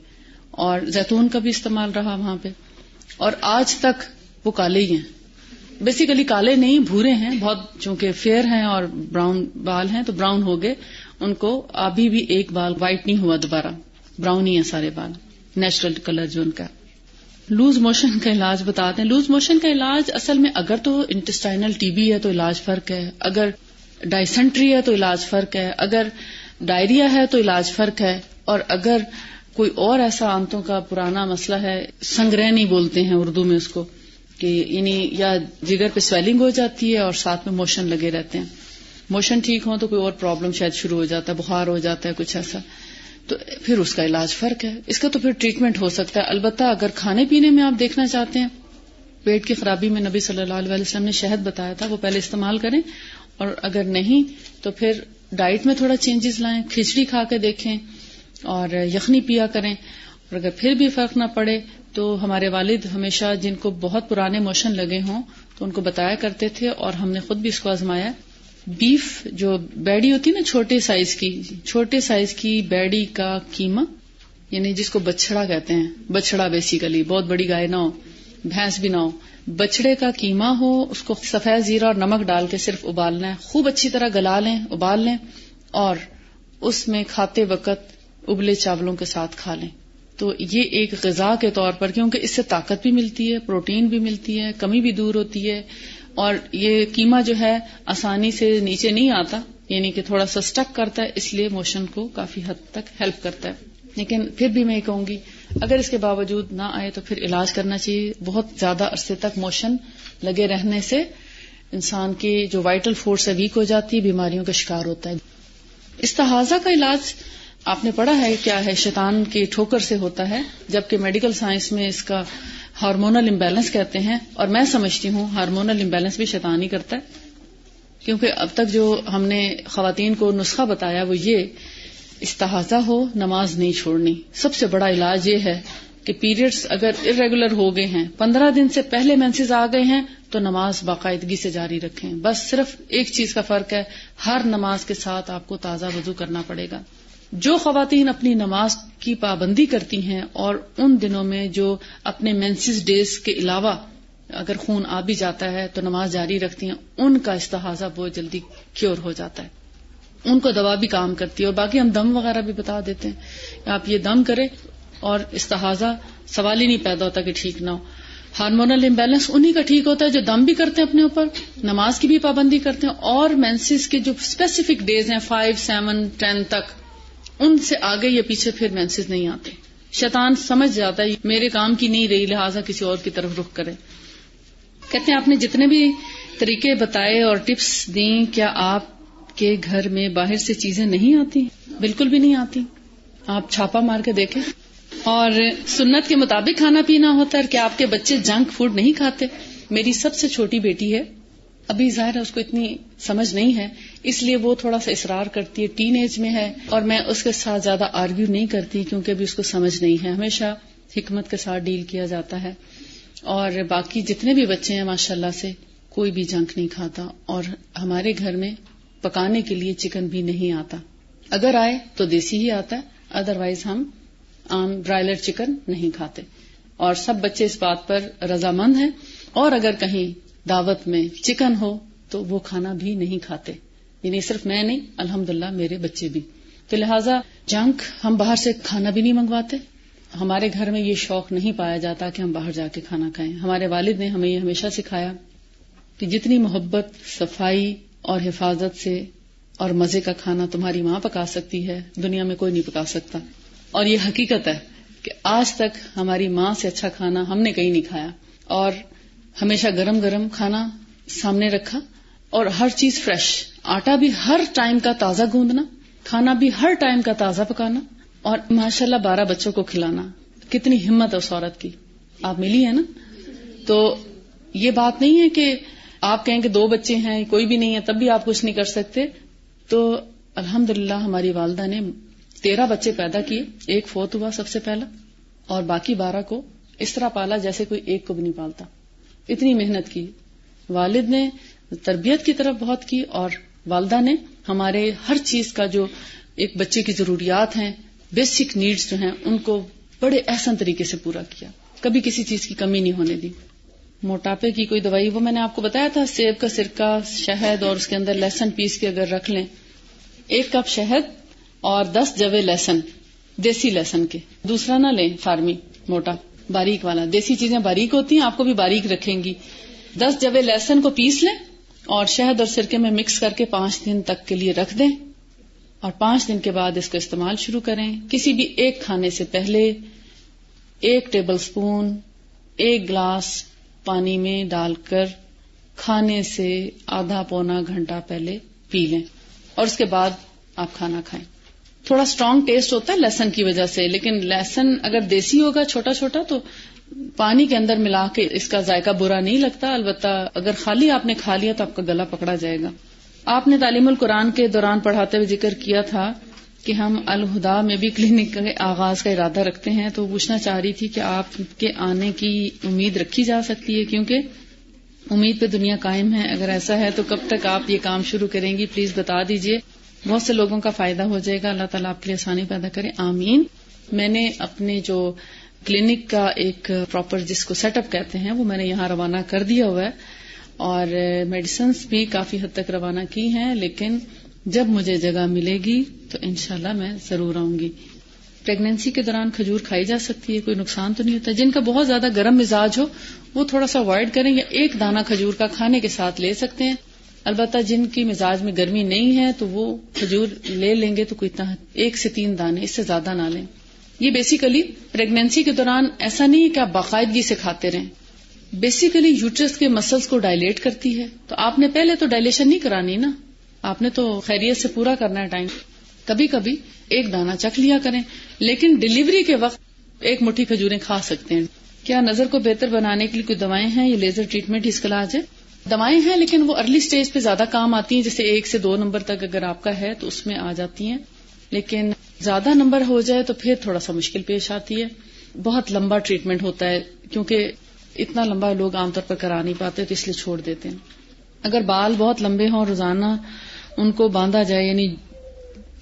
اور زیتون کا بھی استعمال رہا وہاں پہ۔ اور آج تک وہ کالے ہی ہیں۔ بیسیکلی کالے نہیں، بھورے ہیں، بہت چونکہ فیئر ہیں اور براؤن بال ہیں، تو براؤن ہو گئے۔ ان کو ابھی بھی ایک بال وائٹ نہیں ہوا دوبارہ۔ براؤن ہی ہے سارے بال۔ نیچرل کلر جو ان کا۔ لوز موشن کا علاج بتاتے ہیں۔ لوز موشن کا علاج اصل میں اگر تو انٹسٹائنل ٹی بی ہے تو علاج فرق ہے۔ اگر ڈائسنٹری ہے تو علاج فرق ہے۔ اگر ڈائریا ہے تو علاج فرق ہے۔ اور اگر کوئی اور ایسا آنتوں کا پرانا مسئلہ ہے، سنگرہ نہیں بولتے ہیں اردو میں اس کو۔ کہ یعنی یا جگر پہ سویلنگ ہو جاتی ہے اور ساتھ میں موشن لگے رہتے ہیں۔ موشن ٹھیک ہو تو کوئی اور پرابلم شاید شروع ہو جاتا ہے، بخار ہو جاتا ہے، کچھ ایسا۔ تو پھر اس کا علاج فرق ہے۔ اس کا تو پھر ٹریٹمنٹ ہو سکتا ہے۔ البتہ اگر کھانے پینے میں آپ دیکھنا چاہتے ہیں، پیٹ کی خرابی میں نبی صلی اللہ علیہ وسلم نے شہد بتایا تھا، وہ پہلے استعمال کریں۔ اور اگر نہیں، تو پھر ڈائٹ میں تھوڑا چینجز لائیں، کھچڑی کھا کے دیکھیں اور یخنی پیا کریں۔ اور اگر پھر بھی فرق نہ پڑے تو ہمارے والد ہمیشہ جن کو بہت پرانے موشن لگے ہوں تو ان کو بتایا کرتے تھے اور ہم نے خود بھی اس کو آزمایا۔ بیف جو بیڈی ہوتی ہے نا چھوٹے سائز کی، چھوٹے سائز کی بیڈی کا کیما یعنی جس کو بچڑا کہتے ہیں بچڑا بیسیکلی بہت بڑی گائے نہ ہو، بھینس بھی نہ ہو۔ بچڑے کا کیما ہو، اس کو سفید زیرہ اور نمک ڈال کے صرف ابالنا ہے۔ خوب اچھی طرح گلا لیں، ابال لیں اور اس میں کھاتے وقت ابلے چاولوں کے ساتھ کھا لیں۔ تو یہ ایک غذا کے طور پر، کیونکہ اس سے طاقت بھی ملتی ہے، پروٹین بھی ملتی ہے، کمی بھی دور ہوتی ہے، اور یہ کیما جو ہے آسانی سے نیچے نہیں آتا یعنی کہ تھوڑا سا سٹک کرتا ہے، اس لیے موشن کو کافی حد تک ہیلپ کرتا ہے۔ لیکن پھر بھی میں یہ کہوں گی، اگر اس کے باوجود نہ آئے تو پھر علاج کرنا چاہیے۔ بہت زیادہ عرصے تک موشن لگے رہنے سے انسان کی جو وائٹل فورس ہے ویک ہو جاتی ہے، بیماریوں کا شکار ہوتا ہے۔ استحاظہ کا علاج آپ نے پڑھا ہے کیا ہے شیطان کی ٹھوکر سے ہوتا ہے؟ جبکہ میڈیکل سائنس میں اس کا ہارمونل امبیلنس کہتے ہیں، اور میں سمجھتی ہوں ہارمونل امبیلنس بھی شیطان ہی کرتا ہے۔ کیونکہ اب تک جو ہم نے خواتین کو نسخہ بتایا وہ یہ استحاظہ ہو، نماز نہیں چھوڑنی۔ سب سے بڑا علاج یہ ہے کہ پیریڈس اگر ارریگولر ہو گئے ہیں، پندرہ دن سے پہلے مینسز آ گئے ہیں، تو نماز باقاعدگی سے جاری رکھیں۔ بس صرف ایک چیز کا فرق ہے، ہر نماز کے ساتھ آپ کو تازہ وضو کرنا پڑے گا۔ جو خواتین اپنی نماز کی پابندی کرتی ہیں اور ان دنوں میں جو اپنے مینسز ڈیز کے علاوہ اگر خون آ بھی جاتا ہے تو نماز جاری رکھتی ہیں، ان کا استحاظہ بہت جلدی کیور ہو جاتا ہے۔ ان کو دوا بھی کام کرتی ہے اور باقی ہم دم وغیرہ بھی بتا دیتے ہیں۔ آپ یہ دم کرے اور استحاظہ سوال ہی نہیں پیدا ہوتا کہ ٹھیک نہ ہو۔ ہارمونل امبیلنس انہیں کا ٹھیک ہوتا ہے جو دم بھی کرتے ہیں اپنے اوپر، نماز کی بھی پابندی کرتے ہیں اور مینسز کے جو اسپیسیفک ڈیز ہیں فائیو سیون ٹین تک ان سے آگے یا پیچھے پھر مینسز نہیں آتے۔ شیطان سمجھ جاتا ہے میرے کام کی نہیں، رہی، لہٰذا کسی اور کی طرف رخ کرے۔ کہتے ہیں، آپ نے جتنے بھی طریقے بتائے اور ٹپس دیں، کیا آپ کے گھر میں باہر سے چیزیں نہیں آتی؟ بالکل بھی نہیں آتی۔ آپ چھاپا مار کے دیکھیں۔ اور سنت کے مطابق کھانا پینا ہوتا ہے کہ آپ کے بچے جنک فوڈ نہیں کھاتے؟ میری سب سے چھوٹی بیٹی ہے۔ ابھی ظاہر ہے، اس کو اتنی سمجھ نہیں ہے۔ اس لیے وہ تھوڑا سا اصرار کرتی ہے ٹین ایج میں ہے اور میں اس کے ساتھ زیادہ آرگیو نہیں کرتی کیونکہ ابھی اس کو سمجھ نہیں ہے۔ ہمیشہ حکمت کے ساتھ ڈیل کیا جاتا ہے اور باقی جتنے بھی بچے ہیں ماشاء اللہ سے کوئی بھی جنک نہیں کھاتا اور ہمارے گھر میں پکانے کے لیے چکن بھی نہیں آتا۔ اگر آئے تو دیسی ہی آتا ہے ادر وائز ہم عام برائلر چکن نہیں کھاتے۔ اور سب بچے اس بات پر رضامند ہیں اور اگر کہیں دعوت میں چکن ہو تو وہ کھانا بھی نہیں کھاتے۔ یعنی صرف میں نہیں الحمد میرے بچے بھی۔ تو لہٰذا جنک ہم باہر سے کھانا بھی نہیں منگواتے۔ ہمارے گھر میں یہ شوق نہیں پایا جاتا کہ ہم باہر جا کے کھانا کھائیں۔ ہمارے والد نے ہمیں یہ ہمیشہ سکھایا کہ جتنی محبت، صفائی اور حفاظت سے اور مزے کا کھانا تمہاری ماں پکا سکتی ہے، دنیا میں کوئی نہیں پکا سکتا۔ اور یہ حقیقت ہے کہ آج تک ہماری ماں سے اچھا کھانا ہم نے کہیں نہیں کھایا۔ اور ہمیشہ گرم گرم کھانا سامنے رکھا اور ہر چیز فریش۔ آٹا بھی ہر ٹائم کا تازہ گوندنا کھانا بھی ہر ٹائم کا تازہ پکانا اور ماشاء اللہ بارہ بچوں کو کھلانا۔ کتنی ہمت ہے اس عورت کی۔ آپ ملی ہے نا؟ تو یہ بات نہیں ہے کہ آپ کہیں کہ دو بچے ہیں، کوئی بھی نہیں ہے، تب بھی آپ کچھ نہیں کر سکتے۔ تو الحمد ہماری والدہ نے تیرہ بچے پیدا کیے۔ ایک فوت ہوا سب سے پہلا اور باقی بارہ کو اس طرح پالا جیسے کوئی ایک کو بھی نہیں پالتا۔ اتنی محنت کی۔ والد نے تربیت کی طرف بہت کی اور والدہ نے ہمارے ہر چیز کا جو ایک بچے کی ضروریات ہیں بیسک نیڈز جو ہیں، ان کو بڑے احسن طریقے سے پورا کیا۔ کبھی کسی چیز کی کمی نہیں ہونے دی۔ موٹاپے کی کوئی دوائی، وہ میں نے آپ کو بتایا تھا، سیب کا سرکہ، شہد اور اس کے اندر لہسن پیس کے اگر رکھ لیں، ایک کپ شہد اور دس جوے لہسن، دیسی لہسن کے۔ دوسرا نہ لیں فارمی، موٹا، باریک والا۔ دیسی چیزیں باریک ہوتی ہیں، آپ کو بھی باریک رکھیں گی۔ دس جوے لہسن کو پیس لیں اور شہد اور سرکے میں مکس کر کے پانچ دن تک کے لیے رکھ دیں اور پانچ دن کے بعد اس کا استعمال شروع کریں۔ کسی بھی ایک کھانے سے پہلے ایک ٹیبل اسپون ایک گلاس پانی میں ڈال کر کھانے سے آدھا پونا گھنٹہ پہلے پی لیں اور اس کے بعد آپ کھانا کھائیں۔ تھوڑا اسٹرانگ ٹیسٹ ہوتا ہے لہسن کی وجہ سے، لیکن لہسن اگر دیسی ہوگا، چھوٹا چھوٹا، تو پانی کے اندر ملا کے اس کا ذائقہ برا نہیں لگتا، البتہ اگر خالی آپ نے کھا لیا تو آپ کا گلا پکڑا جائے گا۔ آپ نے تعلیم القرآن کے دوران پڑھاتے ہوئے ذکر کیا تھا کہ ہم الہدا میں بھی کلینک کے آغاز کا ارادہ رکھتے ہیں، تو پوچھنا چاہ رہی تھی کہ آپ کے آنے کی امید رکھی جا سکتی ہے، کیونکہ امید پہ دنیا قائم ہے۔ اگر ایسا ہے تو کب تک آپ یہ کام شروع کریں گی؟ پلیز بتا دیجیے بہت سے لوگوں کا فائدہ ہو جائے گا۔ اللہ تعالیٰ آپ کے لیے آسانی پیدا کرے۔ آمین۔ میں نے اپنے جو کلینک کا ایک پراپر جس کو سیٹ اپ کہتے ہیں، وہ میں نے یہاں روانہ کر دیا ہوا ہے۔ اور میڈیسنس بھی کافی حد تک روانہ کی ہیں، لیکن جب مجھے جگہ ملے گی تو انشاءاللہ میں ضرور آؤں گی۔ پریگنینسی کے دوران کھجور کھائی جا سکتی ہے، کوئی نقصان تو نہیں ہوتا۔ جن کا بہت زیادہ گرم مزاج ہو، وہ تھوڑا سا اوائڈ کریں یا ایک دانہ کھجور کا کھانے کے ساتھ لے سکتے ہیں۔ البتہ جن کی مزاج میں گرمی نہیں ہے تو وہ کھجور لے لیں گے تو کوئی ایک سے تین دانے، اس سے زیادہ نہ لیں۔ یہ بیسیکلی پریگنینسی کے دوران ایسا نہیں ہے کہ آپ باقاعدگی سے کھاتے رہیں۔ بیسیکلی یوٹرس کے مسلس کو ڈائلیٹ کرتی ہے۔ تو آپ نے پہلے تو ڈائلیشن نہیں کرانی نا۔ آپ نے تو خیریت سے پورا کرنا ہے ٹائم۔ کبھی کبھی ایک دانہ چکھ لیا کریں۔ لیکن ڈلیوری کے وقت ایک مٹھی کھجوریں کھا سکتے ہیں۔ کیا نظر کو بہتر بنانے کے لیے کوئی دوائیں ہیں؟ یہ لیزر ٹریٹمنٹ اس کا علاج ہے۔ دوائیں ہیں لیکن وہ ارلی اسٹیج پہ زیادہ کام آتی ہیں۔ جیسے ایک سے دو نمبر تک اگر آپ کا ہے تو اس میں آ جاتی ہیں۔ لیکن زیادہ نمبر ہو جائے تو پھر تھوڑا سا مشکل پیش آتی ہے۔ بہت لمبا ٹریٹمنٹ ہوتا ہے، کیونکہ اتنا لمبا لوگ عام طور پر کرا نہیں پاتے، تو اس لیے چھوڑ دیتے ہیں۔ اگر بال بہت لمبے ہوں روزانہ ان کو باندھا جائے یعنی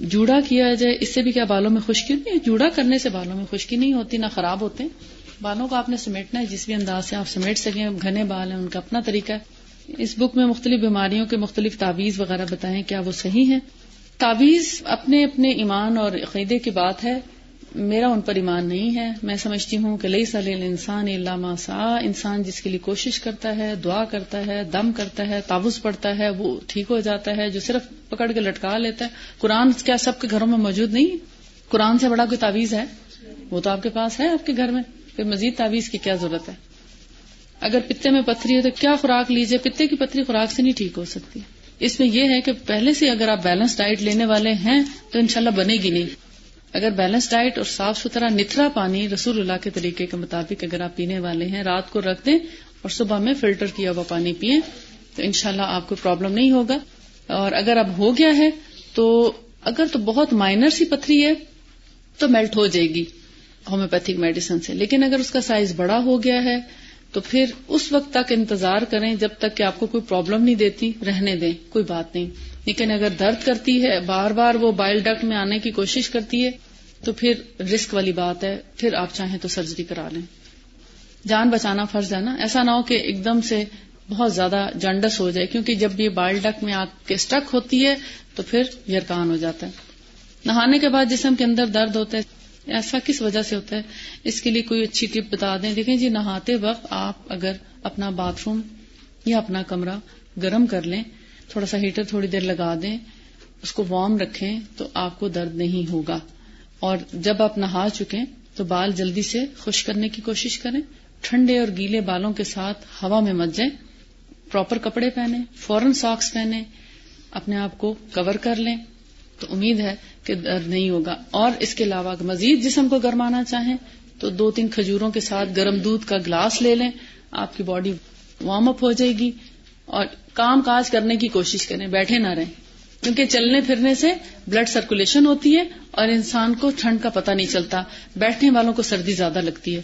جوڑا کیا جائے، اس سے بھی کیا بالوں میں خشکی نہیں ہے؟ جوڑا کرنے سے بالوں میں خشکی نہیں ہوتی، نہ خراب ہوتے۔ بالوں کو آپ نے سمیٹنا ہے، جس بھی انداز سے آپ سمیٹ سکیں، گھنے بال ہیں، ان کا اپنا طریقہ ہے۔ اس بک میں مختلف بیماریوں کے مختلف تعویذ وغیرہ بتائیں، کیا وہ صحیح ہے تعویذ اپنے اپنے ایمان اور عقیدے کی بات ہے۔ میرا ان پر ایمان نہیں ہے۔ میں سمجھتی ہوں کہ لئی سلیل انسان علامہ سا انسان جس کے لیے کوشش کرتا ہے، دعا کرتا ہے، دم کرتا ہے تاوز پڑتا ہے، وہ ٹھیک ہو جاتا ہے، جو صرف پکڑ کے لٹکا لیتا ہے۔ قرآن کیا سب کے گھروں میں موجود نہیں؟ قرآن سے بڑا کوئی تعویذ ہے؟ وہ تو آپ کے پاس ہے، آپ کے گھر میں۔ پھر مزید تعویذ کی کیا ضرورت ہے؟ اگر پتے میں پتھری ہے تو کیا خوراک لیجیے پتے کی پتھری خوراک سے نہیں ٹھیک ہو سکتی۔ اس میں یہ ہے کہ پہلے سے اگر آپ بیلنس ڈائٹ لینے والے ہیں تو انشاءاللہ بنے گی نہیں۔ اگر بیلنس ڈائٹ اور صاف ستھرا نترا پانی رسول اللہ کے طریقے کے مطابق اگر آپ پینے والے ہیں، رات کو رکھ دیں اور صبح میں فلٹر کیا ہوا پانی پیئے تو انشاءاللہ شاء آپ کو پرابلم نہیں ہوگا۔ اور اگر اب ہو گیا ہے تو اگر تو بہت مائنر سی پتھری ہے تو میلٹ ہو جائے گی۔ ہومیوپیتھک میڈیسن سے۔ لیکن اگر اس کا سائز بڑا ہو گیا ہے تو پھر اس وقت تک انتظار کریں جب تک کہ آپ کو کوئی پرابلم نہیں دیتی، رہنے دیں، کوئی بات نہیں۔ لیکن اگر درد کرتی ہے، بار بار وہ بائل ڈکٹ میں آنے کی کوشش کرتی ہے، تو پھر رسک والی بات ہے۔ پھر آپ چاہیں تو سرجری کرا لیں۔ جان بچانا فرض ہے نا۔ ایسا نہ ہو کہ ایک دم سے بہت زیادہ جانڈس ہو جائے، کیونکہ جب یہ بائل ڈک میں آ کے اسٹک ہوتی ہے، تو پھر یرکان ہو جاتا ہے۔ نہانے کے بعد جسم کے اندر درد ہوتا ہے۔ ایسا کس وجہ سے ہوتا ہے؟ اس کے لیے کوئی اچھی ٹپ بتا دیں۔ دیکھیں جی نہاتے وقت آپ اگر اپنا باتھ روم یا اپنا کمرہ گرم کر لیں، تھوڑا سا ہیٹر تھوڑی دیر لگا دیں، اس کو وارم رکھیں تو آپ کو درد نہیں ہوگا۔ اور جب آپ نہا چکے تو بال جلدی سے خوش کرنے کی کوشش کریں۔ ٹھنڈے اور گیلے بالوں کے ساتھ ہوا میں مت جائیں۔ پراپر کپڑے پہنے فورن ساکس پہنے اپنے آپ کو کور کر لیں۔ تو امید ہے کہ درد نہیں ہوگا۔ اور اس کے علاوہ مزید جسم کو گرمانا چاہیں تو دو تین کھجوروں کے ساتھ گرم دودھ کا گلاس لے لیں۔ آپ کی باڈی وارم اپ ہو جائے گی اور کام کاج کرنے کی کوشش کریں، بیٹھے نہ رہیں۔ کیونکہ چلنے پھرنے سے بلڈ سرکولیشن ہوتی ہے اور انسان کو ٹھنڈ کا پتہ نہیں چلتا۔ بیٹھنے والوں کو سردی زیادہ لگتی ہے۔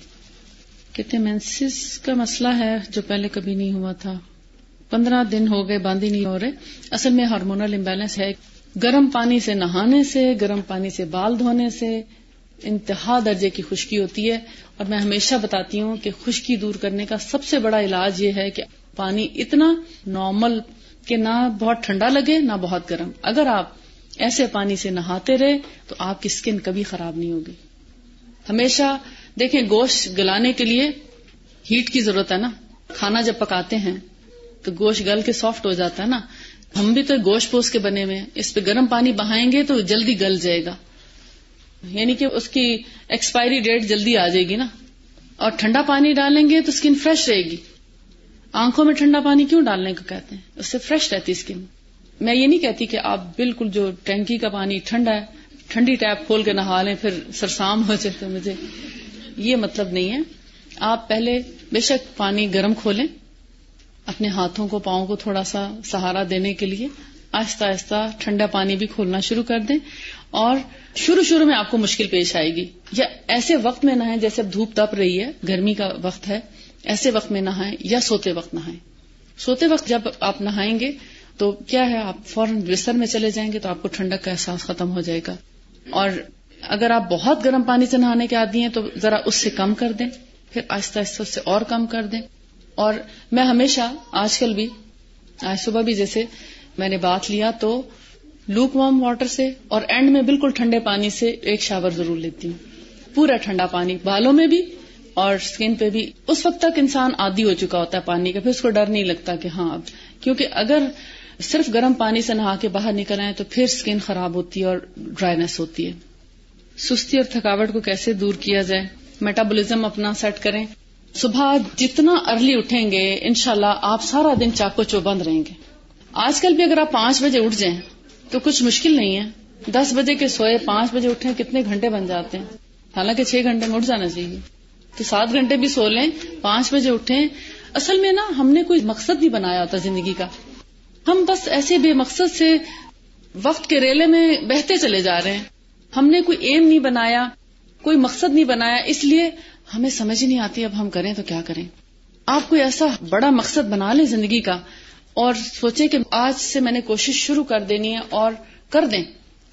کہتے مینسس کا مسئلہ ہے جو پہلے کبھی نہیں ہوا تھا۔ پندرہ دن ہو گئے، باندھی نہیں ہو رہے۔ اصل میں ہارمونل امبیلنس ہے۔ گرم پانی سے نہانے سے، گرم پانی سے بال دھونے سے انتہا درجے کی خشکی ہوتی ہے۔ اور میں ہمیشہ بتاتی ہوں کہ خشکی دور کرنے کا سب سے بڑا علاج یہ ہے کہ پانی اتنا نارمل کہ نہ بہت ٹھنڈا لگے، نہ بہت گرم۔ اگر آپ ایسے پانی سے نہاتے رہے تو آپ کی اسکن کبھی خراب نہیں ہوگی۔ ہمیشہ دیکھیں گوشت گلانے کے لیے ہیٹ کی ضرورت ہے نا۔ کھانا جب پکاتے ہیں تو گوشت گل کے سافٹ ہو جاتا ہے نا۔ ہم بھی تو گوشت پوش کے بنے ہوئے اس پہ گرم پانی بہائیں گے تو جلدی گل جائے گا۔ یعنی کہ اس کی ایکسپائری ڈیٹ جلدی آ جائے گی نا۔ اور ٹھنڈا پانی ڈالیں گے تو اسکن فریش رہے گی۔ آنکھوں میں ٹھنڈا پانی کیوں ڈالنے کو کہتے ہیں؟ اس سے فریش رہتی اسکن میں یہ نہیں کہتی کہ آپ بالکل جو ٹینکی کا پانی ٹھنڈا ہے، ٹھنڈی ٹیپ کھول کے نہا لیں، پھر سرسام ہو جائے تو مجھے یہ مطلب نہیں ہے۔ آپ پہلے بے شک پانی گرم کھولیں۔ اپنے ہاتھوں کو پاؤں کو تھوڑا سا سہارا دینے کے لیے آہستہ آہستہ ٹھنڈا پانی بھی کھولنا شروع کر دیں اور شروع شروع میں آپ کو مشکل پیش آئے گی یا ایسے وقت میں نہائیں جیسے اب دھوپ تپ رہی ہے، گرمی کا وقت ہے، ایسے وقت میں نہائیں یا سوتے وقت نہائیں۔ سوتے وقت جب آپ نہائیں گے تو کیا ہے، آپ فوراً بستر میں چلے جائیں گے تو آپ کو ٹھنڈک کا احساس ختم ہو جائے گا۔ اور اگر آپ بہت گرم پانی سے نہانے کے عادی ہیں تو ذرا اس سے کم کر دیں، پھر آہستہ آہستہ اس سے اور کم کر دیں۔ اور میں ہمیشہ آج کل بھی، آج صبح بھی جیسے میں نے بات لیا تو لوک وارم واٹر سے اور اینڈ میں بالکل ٹھنڈے پانی سے ایک شاور ضرور لیتی ہوں۔ پورا ٹھنڈا پانی، بالوں میں بھی اور اسکن پہ بھی۔ اس وقت تک انسان عادی ہو چکا ہوتا ہے پانی کا، پھر اس کو ڈر نہیں لگتا کہ ہاں اب۔ کیونکہ اگر صرف گرم پانی سے نہا کے باہر نکل آئے تو پھر اسکن خراب ہوتی ہے اور ڈرائینس ہوتی ہے۔ سستی اور تھکاوٹ کو کیسے دور کیا جائے؟ میٹابولزم اپنا سیٹ کریں۔ صبح جتنا ارلی اٹھیں گے، انشاءاللہ آپ سارا دن چاکو چو بند رہیں گے۔ آج کل بھی اگر آپ پانچ بجے اٹھ جائیں، تو کچھ مشکل نہیں ہے۔ دس بجے کے سوئے پانچ بجے اٹھیں، کتنے گھنٹے بن جاتے ہیں؟ حالانکہ چھ گھنٹے میں اٹھ جانا چاہیے۔ تو سات گھنٹے بھی سو لیں، پانچ بجے اٹھیں۔ اصل میں نا، ہم نے کوئی مقصد نہیں بنایا ہوتا زندگی کا۔ ہم بس ایسے بے مقصد سے وقت کے ریلے میں بہتے چلے جا رہے ہیں۔ ہم نے کوئی ایم نہیں بنایا، کوئی مقصد نہیں بنایا۔ اس لیے ہمیں سمجھ ہی نہیں آتی اب ہم کریں تو کیا کریں؟ آپ کوئی ایسا بڑا مقصد بنا لیں زندگی کا اور سوچیں کہ آج سے میں نے کوشش شروع کر دینی ہے اور کر دیں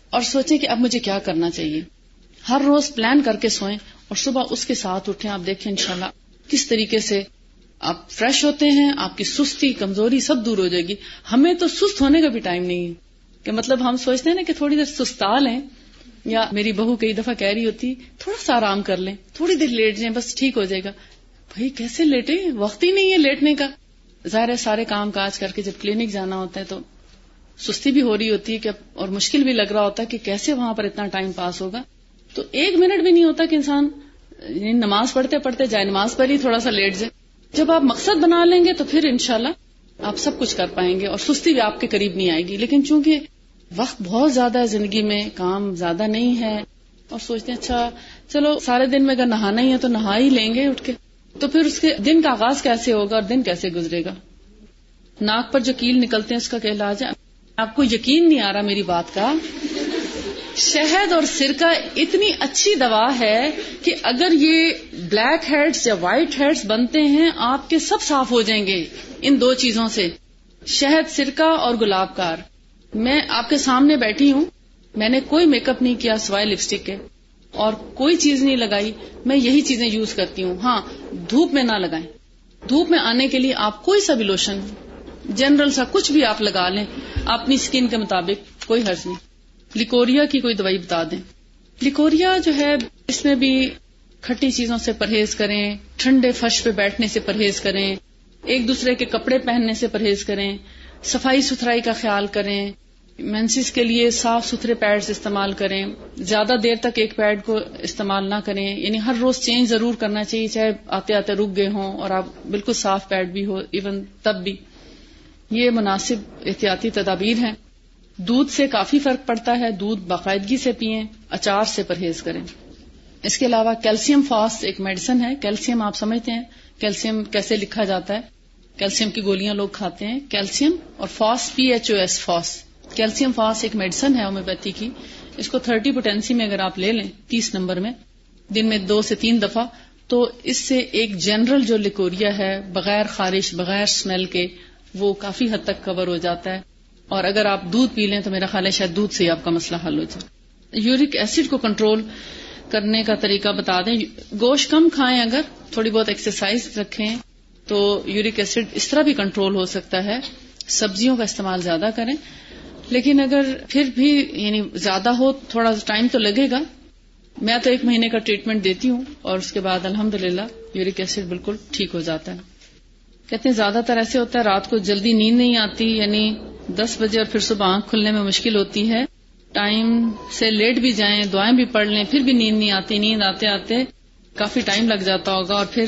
اور سوچیں کہ اب مجھے کیا کرنا چاہیے۔ ہر روز پلان کر کے سوئیں اور صبح اس کے ساتھ اٹھیں۔ آپ دیکھیں انشاءاللہ کس طریقے سے آپ فریش ہوتے ہیں، آپ کی سستی، کمزوری سب دور ہو جائے گی۔ ہمیں تو سست ہونے کا بھی ٹائم نہیں ہے۔ کہ مطلب ہم سوچتے ہیں نا کہ تھوڑی دیر سستا لیں۔ یا میری بہو کئی دفعہ کہہ رہی ہوتی، تھوڑا سا آرام کر لیں، تھوڑی دیر لیٹ جائیں، بس ٹھیک ہو جائے گا۔ بھائی، کیسے لیٹے وقت ہی نہیں ہے لیٹنے کا۔ ظاہر ہے سارے کام کاج کر کے جب کلینک جانا ہوتا ہے تو سستی بھی ہو رہی ہوتی ہے کہ اور مشکل بھی لگ رہا ہوتا ہے کہ کیسے وہاں پر اتنا ٹائم پاس ہوگا۔ تو ایک منٹ بھی نہیں ہوتا کہ انسان یعنی نماز پڑھتے پڑھتے جائے، نماز پر ہی تھوڑا سا لیٹ جائے۔ جب آپ مقصد بنا لیں گے تو پھر انشاءاللہ آپ سب کچھ کر پائیں گے اور سستی بھی آپ کے قریب نہیں آئے گی۔ لیکن چونکہ وقت بہت زیادہ ہے، زندگی میں کام زیادہ نہیں ہے۔ اور سوچتے ہیں اچھا چلو سارے دن میں اگر نہانا ہی ہے تو نہا ہی لیں گے اٹھ کے۔ تو پھر اس کے دن کا آغاز کیسے ہوگا اور دن کیسے گزرے گا؟ ناک پر جو کیل نکلتے ہیں، اس کا کیا علاج ہے؟ آپ کو یقین نہیں آ رہا میری بات کا۔ شہد اور سرکہ اتنی اچھی دوا ہے کہ اگر یہ بلیک ہیڈس یا وائٹ ہیڈس بنتے ہیں، آپ کے سب صاف ہو جائیں گے ان دو چیزوں سے۔ شہد، سرکہ اور گلاب کار۔ میں آپ کے سامنے بیٹھی ہوں۔ میں نے کوئی میک اپ نہیں کیا سوائے لپسٹک کے۔ اور کوئی چیز نہیں لگائی۔ میں یہی چیزیں یوز کرتی ہوں۔ ہاں دھوپ میں نہ لگائیں۔ دھوپ میں آنے کے لیے آپ کوئی سا بھی لوشن جنرل سا کچھ بھی آپ لگا لیں، اپنی اسکن کے مطابق کوئی حرض نہیں۔ لیکوریا کی کوئی دوائی بتا دیں۔ لیکوریا جو ہے، اس میں بھی کھٹی چیزوں سے پرہیز کریں، ٹھنڈے فرش پہ بیٹھنے سے پرہیز کریں، ایک دوسرے کے کپڑے پہننے سے پرہیز کریں، صفائی ستھرائی کا خیال کریں۔ مینسز کے لیے صاف ستھرے پیڈز استعمال کریں، زیادہ دیر تک ایک پیڈ کو استعمال نہ کریں یعنی ہر روز چینج ضرور کرنا چاہیے، چاہے آتے آتے رک گئے ہوں اور آپ بالکل صاف پیڈ بھی ہو ایون تب بھی۔ یہ مناسب احتیاطی تدابیر ہیں۔ دودھ سے کافی فرق پڑتا ہے، دودھ باقاعدگی سے پیئیں اچار سے پرہیز کریں۔ اس کے علاوہ کیلشیم فاس ایک میڈیسن ہے کیلشیم آپ سمجھتے ہیں کیلشیم کیسے لکھا جاتا ہے؟ کیلشیم کی گولیاں لوگ کھاتے ہیں کیلشیم اور phos P H O S phos calcium phos ایک میڈیسن ہے ہومیوپیتھی کی۔ اس کو تھرٹی پوٹینسی میں اگر آپ لے لیں تیس نمبر میں، دن میں دو سے تین دفعہ، تو اس سے ایک جنرل جو لیکوریا ہے، بغیر خارش، بغیر اسمیل کے، وہ کافی حد تک کور ہو جاتا ہے۔ اور اگر آپ دودھ پی لیں، تو میرا خیال ہے شاید دودھ سے ہی آپ کا مسئلہ حل ہو جائے۔ یورک ایسڈ کو کنٹرول کرنے کا طریقہ بتا دیں۔ گوشت کم کھائیں اگر، تھوڑی بہت ایکسرسائز رکھیں، تو یورک ایسڈ اس طرح بھی کنٹرول ہو سکتا ہے۔ سبزیوں کا استعمال زیادہ کریں۔ لیکن اگر پھر بھی یعنی زیادہ ہو، تھوڑا ٹائم تو لگے گا۔ میں تو ایک مہینے کا ٹریٹمنٹ دیتی ہوں اور اس کے بعد الحمد للہ یورک ایسڈ بالکل ٹھیک ہو جاتا ہے۔ کہتے ہیں زیادہ تر ایسے ہوتا ہے، رات کو جلدی نیند نہیں آتی یعنی دس بجے اور پھر صبح آنکھ کھلنے میں مشکل ہوتی ہے۔ ٹائم سے لیٹ بھی جائیں، دعائیں بھی پڑھ لیں، پھر بھی نیند نہیں آتی، نیند آتے آتے کافی ٹائم لگ جاتا ہوگا اور پھر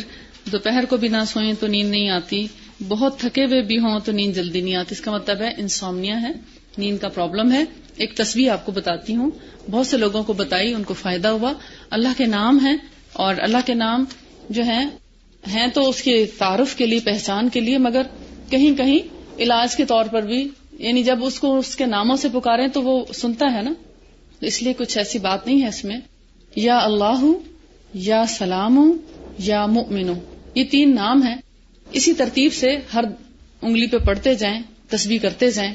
دوپہر کو بھی نہ سوئیں تو نیند نہیں آتی۔ بہت تھکے ہوئے بھی ہوں تو نیند جلدی نہیں آتی۔ اس کا مطلب ہے انسومنیا ہے۔ نیند کا پرابلم ہے۔ ایک تصویر آپ کو بتاتی ہوں۔ بہت سے لوگوں کو بتائی، ان کو فائدہ ہوا۔ اللہ کے نام ہے اور اللہ کے نام جو ہے ہیں تو اس کے تعارف کے لیے، پہچان کے لیے، مگر کہیں کہیں علاج کے طور پر بھی یعنی جب اس کو اس کے ناموں سے پکارے تو وہ سنتا ہے نا۔ اس لیے کچھ ایسی بات نہیں ہے اس میں۔ یا اللہ، یا سلام، یا مؤمن۔ یہ تین نام ہیں۔ اسی ترتیب سے ہر انگلی پہ پڑھتے جائیں، تصویر کرتے جائیں۔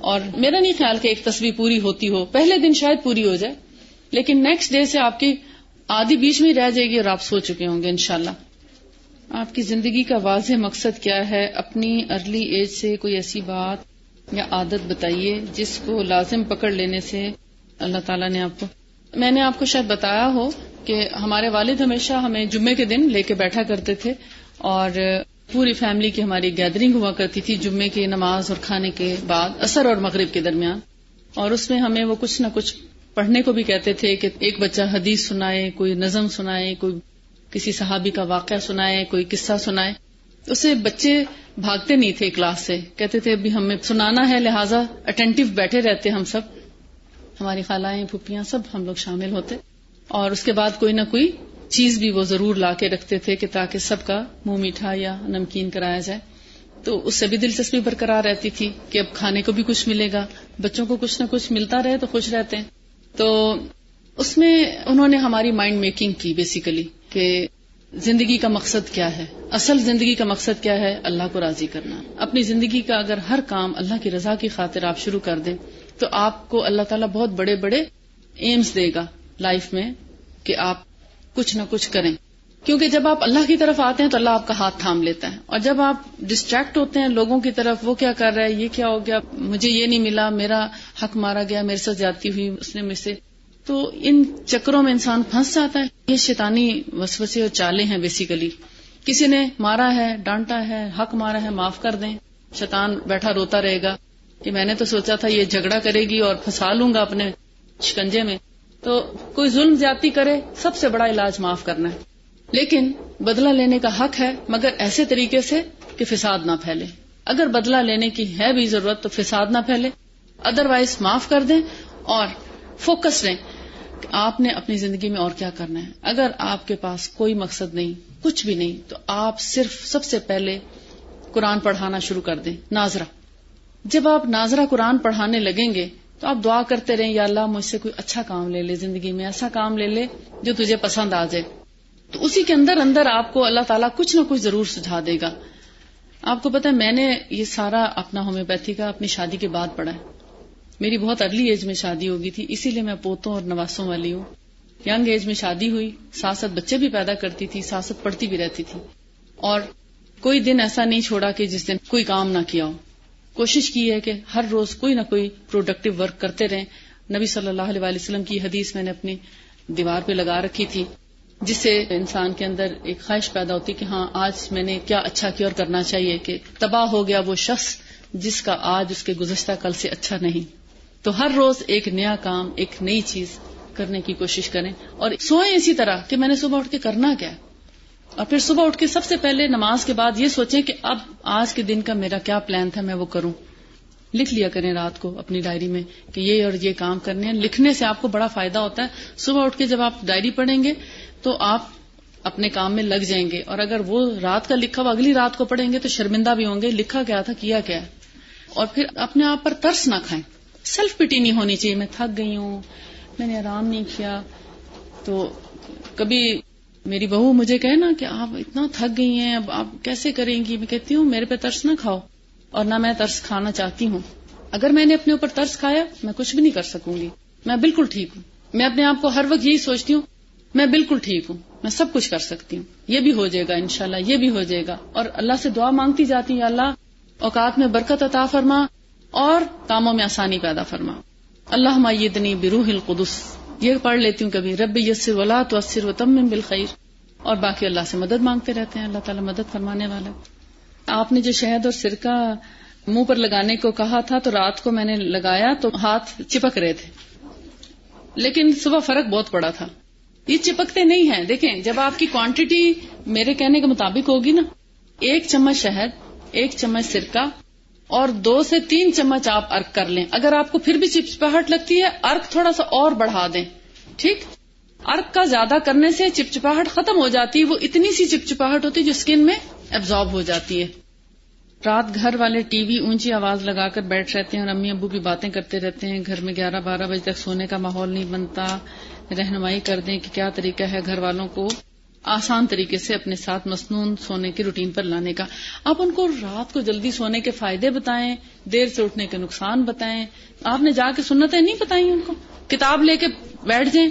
اور میرا نہیں خیال کہ ایک تصویر پوری ہوتی ہو۔ پہلے دن شاید پوری ہو جائے، لیکن نیکسٹ ڈے سے آپ کی آدھی بیچ میں رہ جائے گی اور آپ سو چکے ہوں گے انشاءاللہ۔ آپ کی زندگی کا واضح مقصد کیا ہے؟ اپنی ارلی ایج سے کوئی ایسی بات یا عادت بتائیے جس کو لازم پکڑ لینے سے اللہ تعالیٰ نے آپ کو میں نے آپ کو شاید بتایا ہو کہ ہمارے والد ہمیشہ ہمیں جمعے کے دن لے کے بیٹھا کرتے تھے اور پوری فیملی کی ہماری گیدرنگ ہوا کرتی تھی، جمعے کی نماز اور کھانے کے بعد اثر اور مغرب کے درمیان۔ اور اس میں ہمیں وہ کچھ نہ کچھ پڑھنے کو بھی کہتے تھے کہ ایک بچہ حدیث سنائے، کوئی نظم سنائے، کوئی کسی صحابی کا واقعہ سنائے، کوئی قصہ سنائے۔ اسے بچے بھاگتے نہیں تھے کلاس سے۔ کہتے تھے، ابھی ہمیں سنانا ہے، لہٰذا اٹینٹیو بیٹھے رہتے ہم سب۔ ہماری خالائیں پھپیاں سب ہم لوگ شامل ہوتے۔ اور اس کے بعد کوئی نہ کوئی چیز بھی وہ ضرور لا کے رکھتے تھے کہ تاکہ سب کا منہ میٹھا یا نمکین کرایا جائے۔ تو اس سے بھی دلچسپی برقرار رہتی تھی کہ اب کھانے کو بھی کچھ ملے گا، بچوں کو کچھ نہ کچھ ملتا رہے تو خوش رہتے ہیں۔ تو اس میں انہوں نے ہماری مائنڈ میکنگ کی بیسیکلی کہ زندگی کا مقصد کیا ہے۔ اصل زندگی کا مقصد کیا ہے؟ اللہ کو راضی کرنا۔ اپنی زندگی کا اگر ہر کام اللہ کی رضا کی خاطر آپ شروع کر دیں تو آپ کو اللہ تعالیٰ بہت بڑے بڑے ایمز دے گا لائف میں کہ آپ کچھ نہ کچھ کریں۔ کیونکہ جب آپ اللہ کی طرف آتے ہیں تو اللہ آپ کا ہاتھ تھام لیتا ہے۔ اور جب آپ ڈسٹریکٹ ہوتے ہیں لوگوں کی طرف، وہ کیا کر رہا ہے؟ یہ کیا ہو گیا؟ مجھے یہ نہیں ملا، میرا حق مارا گیا، میرے ساتھ جاتی ہوئی اس نے مجھ سے۔ تو ان چکروں میں انسان پھنس جاتا ہے۔ یہ شیطانی وسوسے اور چالے ہیں بیسیکلی کسی نے مارا ہے، ڈانٹا ہے، حق مارا ہے، معاف کر دیں۔ شیطان بیٹھا روتا رہے گا کہ میں نے تو سوچا تھا یہ جھگڑا کرے گی اور پھنسا لوں گا اپنے شکنجے میں۔ تو کوئی ظلم زیادتی کرے، سب سے بڑا علاج معاف کرنا ہے۔ لیکن بدلہ لینے کا حق ہے، مگر ایسے طریقے سے کہ فساد نہ پھیلے۔ اگر بدلہ لینے کی ہے بھی ضرورت تو فساد نہ پھیلے۔ ادر وائز معاف کر دیں اور فوکس رہیں کہ آپ نے اپنی زندگی میں اور کیا کرنا ہے۔ اگر آپ کے پاس کوئی مقصد نہیں، کچھ بھی نہیں، تو آپ صرف سب سے پہلے قرآن پڑھانا شروع کر دیں۔ ناظرہ۔ جب آپ ناظرہ قرآن پڑھانے لگیں گے تو آپ دعا کرتے رہیں، یا اللہ مجھ سے کوئی اچھا کام لے لے زندگی میں، ایسا کام لے لے جو تجھے پسند آ جائے۔ تو اسی کے اندر اندر آپ کو اللہ تعالیٰ کچھ نہ کچھ ضرور سجھا دے گا۔ آپ کو پتا میں نے یہ سارا اپنا ہومیوپیتھی کا اپنی شادی کے بعد پڑھا ہے۔ میری بہت ارلی ایج میں شادی ہوگی تھی، اسی لیے میں پوتوں اور نواسوں والی ہوں۔ ینگ ایج میں شادی ہوئی ساتھ ساتھ بچے بھی پیدا کرتی تھی ساتھ ساتھ پڑھتی بھی رہتی تھی۔ اور کوئی دن ایسا نہیں چھوڑا کہ جس دن کوئی کام نہ کیا ہو۔ کوشش کی ہے کہ ہر روز کوئی نہ کوئی پروڈکٹیو ورک کرتے رہیں۔ نبی صلی اللہ علیہ وسلم کی حدیث میں نے اپنی دیوار پہ لگا رکھی تھی، جس سے انسان کے اندر ایک خواہش پیدا ہوتی کہ ہاں آج میں نے کیا اچھا کیا اور کرنا چاہیے کہ تباہ ہو گیا وہ شخص جس کا آج اس کے گزشتہ کل سے اچھا نہیں۔ تو ہر روز ایک نیا کام، ایک نئی چیز کرنے کی کوشش کریں۔ اور سوئیں اسی طرح کہ میں نے صبح اٹھ کے کرنا کیا؟ اور پھر صبح اٹھ کے سب سے پہلے نماز کے بعد یہ سوچیں کہ اب آج کے دن کا میرا کیا پلان تھا، میں وہ کروں۔ لکھ لیا کریں رات کو اپنی ڈائری میں کہ یہ اور یہ کام کرنے ہیں۔ لکھنے سے آپ کو بڑا فائدہ ہوتا ہے۔ صبح اٹھ کے جب آپ ڈائری پڑھیں گے تو آپ اپنے کام میں لگ جائیں گے۔ اور اگر وہ رات کا لکھا ہوا اگلی رات کو پڑھیں گے تو شرمندہ بھی ہوں گے، لکھا کیا تھا، کیا کیا اور پھر اپنے آپ پر ترس نہ کھائیں۔ سیلف پٹی نہیں ہونی چاہیے، میں تھک گئی ہوں، میں نے آرام نہیں کیا۔ تو کبھی میری بہو مجھے کہے نا کہ آپ اتنا تھک گئی ہیں، اب آپ کیسے کریں گی؟ میں کہتی ہوں، میرے پہ ترس نہ کھاؤ، اور نہ میں ترس کھانا چاہتی ہوں۔ اگر میں نے اپنے اوپر ترس کھایا، میں کچھ بھی نہیں کر سکوں گی۔ میں بالکل ٹھیک ہوں۔ میں اپنے آپ کو ہر وقت یہی سوچتی ہوں، میں بالکل ٹھیک ہوں۔ میں سب کچھ کر سکتی ہوں۔ یہ بھی ہو جائے گا، انشاءاللہ یہ بھی ہو جائے گا۔ اور اللہ سے دعا مانگتی جاتی ہوں اللہ، اوقات میں برکت عطا فرما اور کاموں میں آسانی پیدا فرما۔ اللہ میدنی بروح القدس یہ پڑھ لیتی ہوں کبھی، رب یسر ولا تو اسر و تم بالخیر۔ اور باقی اللہ سے مدد مانگتے رہتے ہیں، اللہ تعالیٰ مدد فرمانے والا آپ نے جو شہد اور سرکہ منہ پر لگانے کو کہا تھا، تو رات کو میں نے لگایا تو ہاتھ چپک رہے تھے۔ لیکن صبح فرق بہت پڑا تھا۔ یہ چپکتے نہیں ہیں۔ دیکھیں، جب آپ کی کوانٹٹی میرے کہنے کے مطابق ہوگی نا، ایک چمچ شہد، ایک چمچ سرکہ اور دو سے تین چمچ آپ ارک کر لیں۔ اگر آپ کو پھر بھی چپچپاہٹ لگتی ہے، ارک تھوڑا سا اور بڑھا دیں۔ ٹھیک؟ ارک کا زیادہ کرنے سے چپچپاہٹ ختم ہو جاتی ہے، وہ اتنی سی چپچپاہٹ ہوتی ہے جو اسکن میں ایبزارب ہو جاتی ہے۔ رات گھر والے ٹی وی اونچی آواز لگا کر بیٹھ رہتے ہیں اور امی ابو بھی باتیں کرتے رہتے ہیں۔ گھر میں گیارہ بارہ بجے تک سونے کا ماحول نہیں بنتا۔ رہنمائی کر دیں کہ کیا طریقہ ہے گھر والوں کو۔ آسان طریقے سے اپنے ساتھ مصنون سونے کی روٹین پر لانے کا۔ آپ ان کو رات کو جلدی سونے کے فائدے بتائیں، دیر سے اٹھنے کے نقصان بتائیں۔ آپ نے جا کے سنتیں نہیں بتائی ان کو؟ کتاب لے کے بیٹھ جائیں۔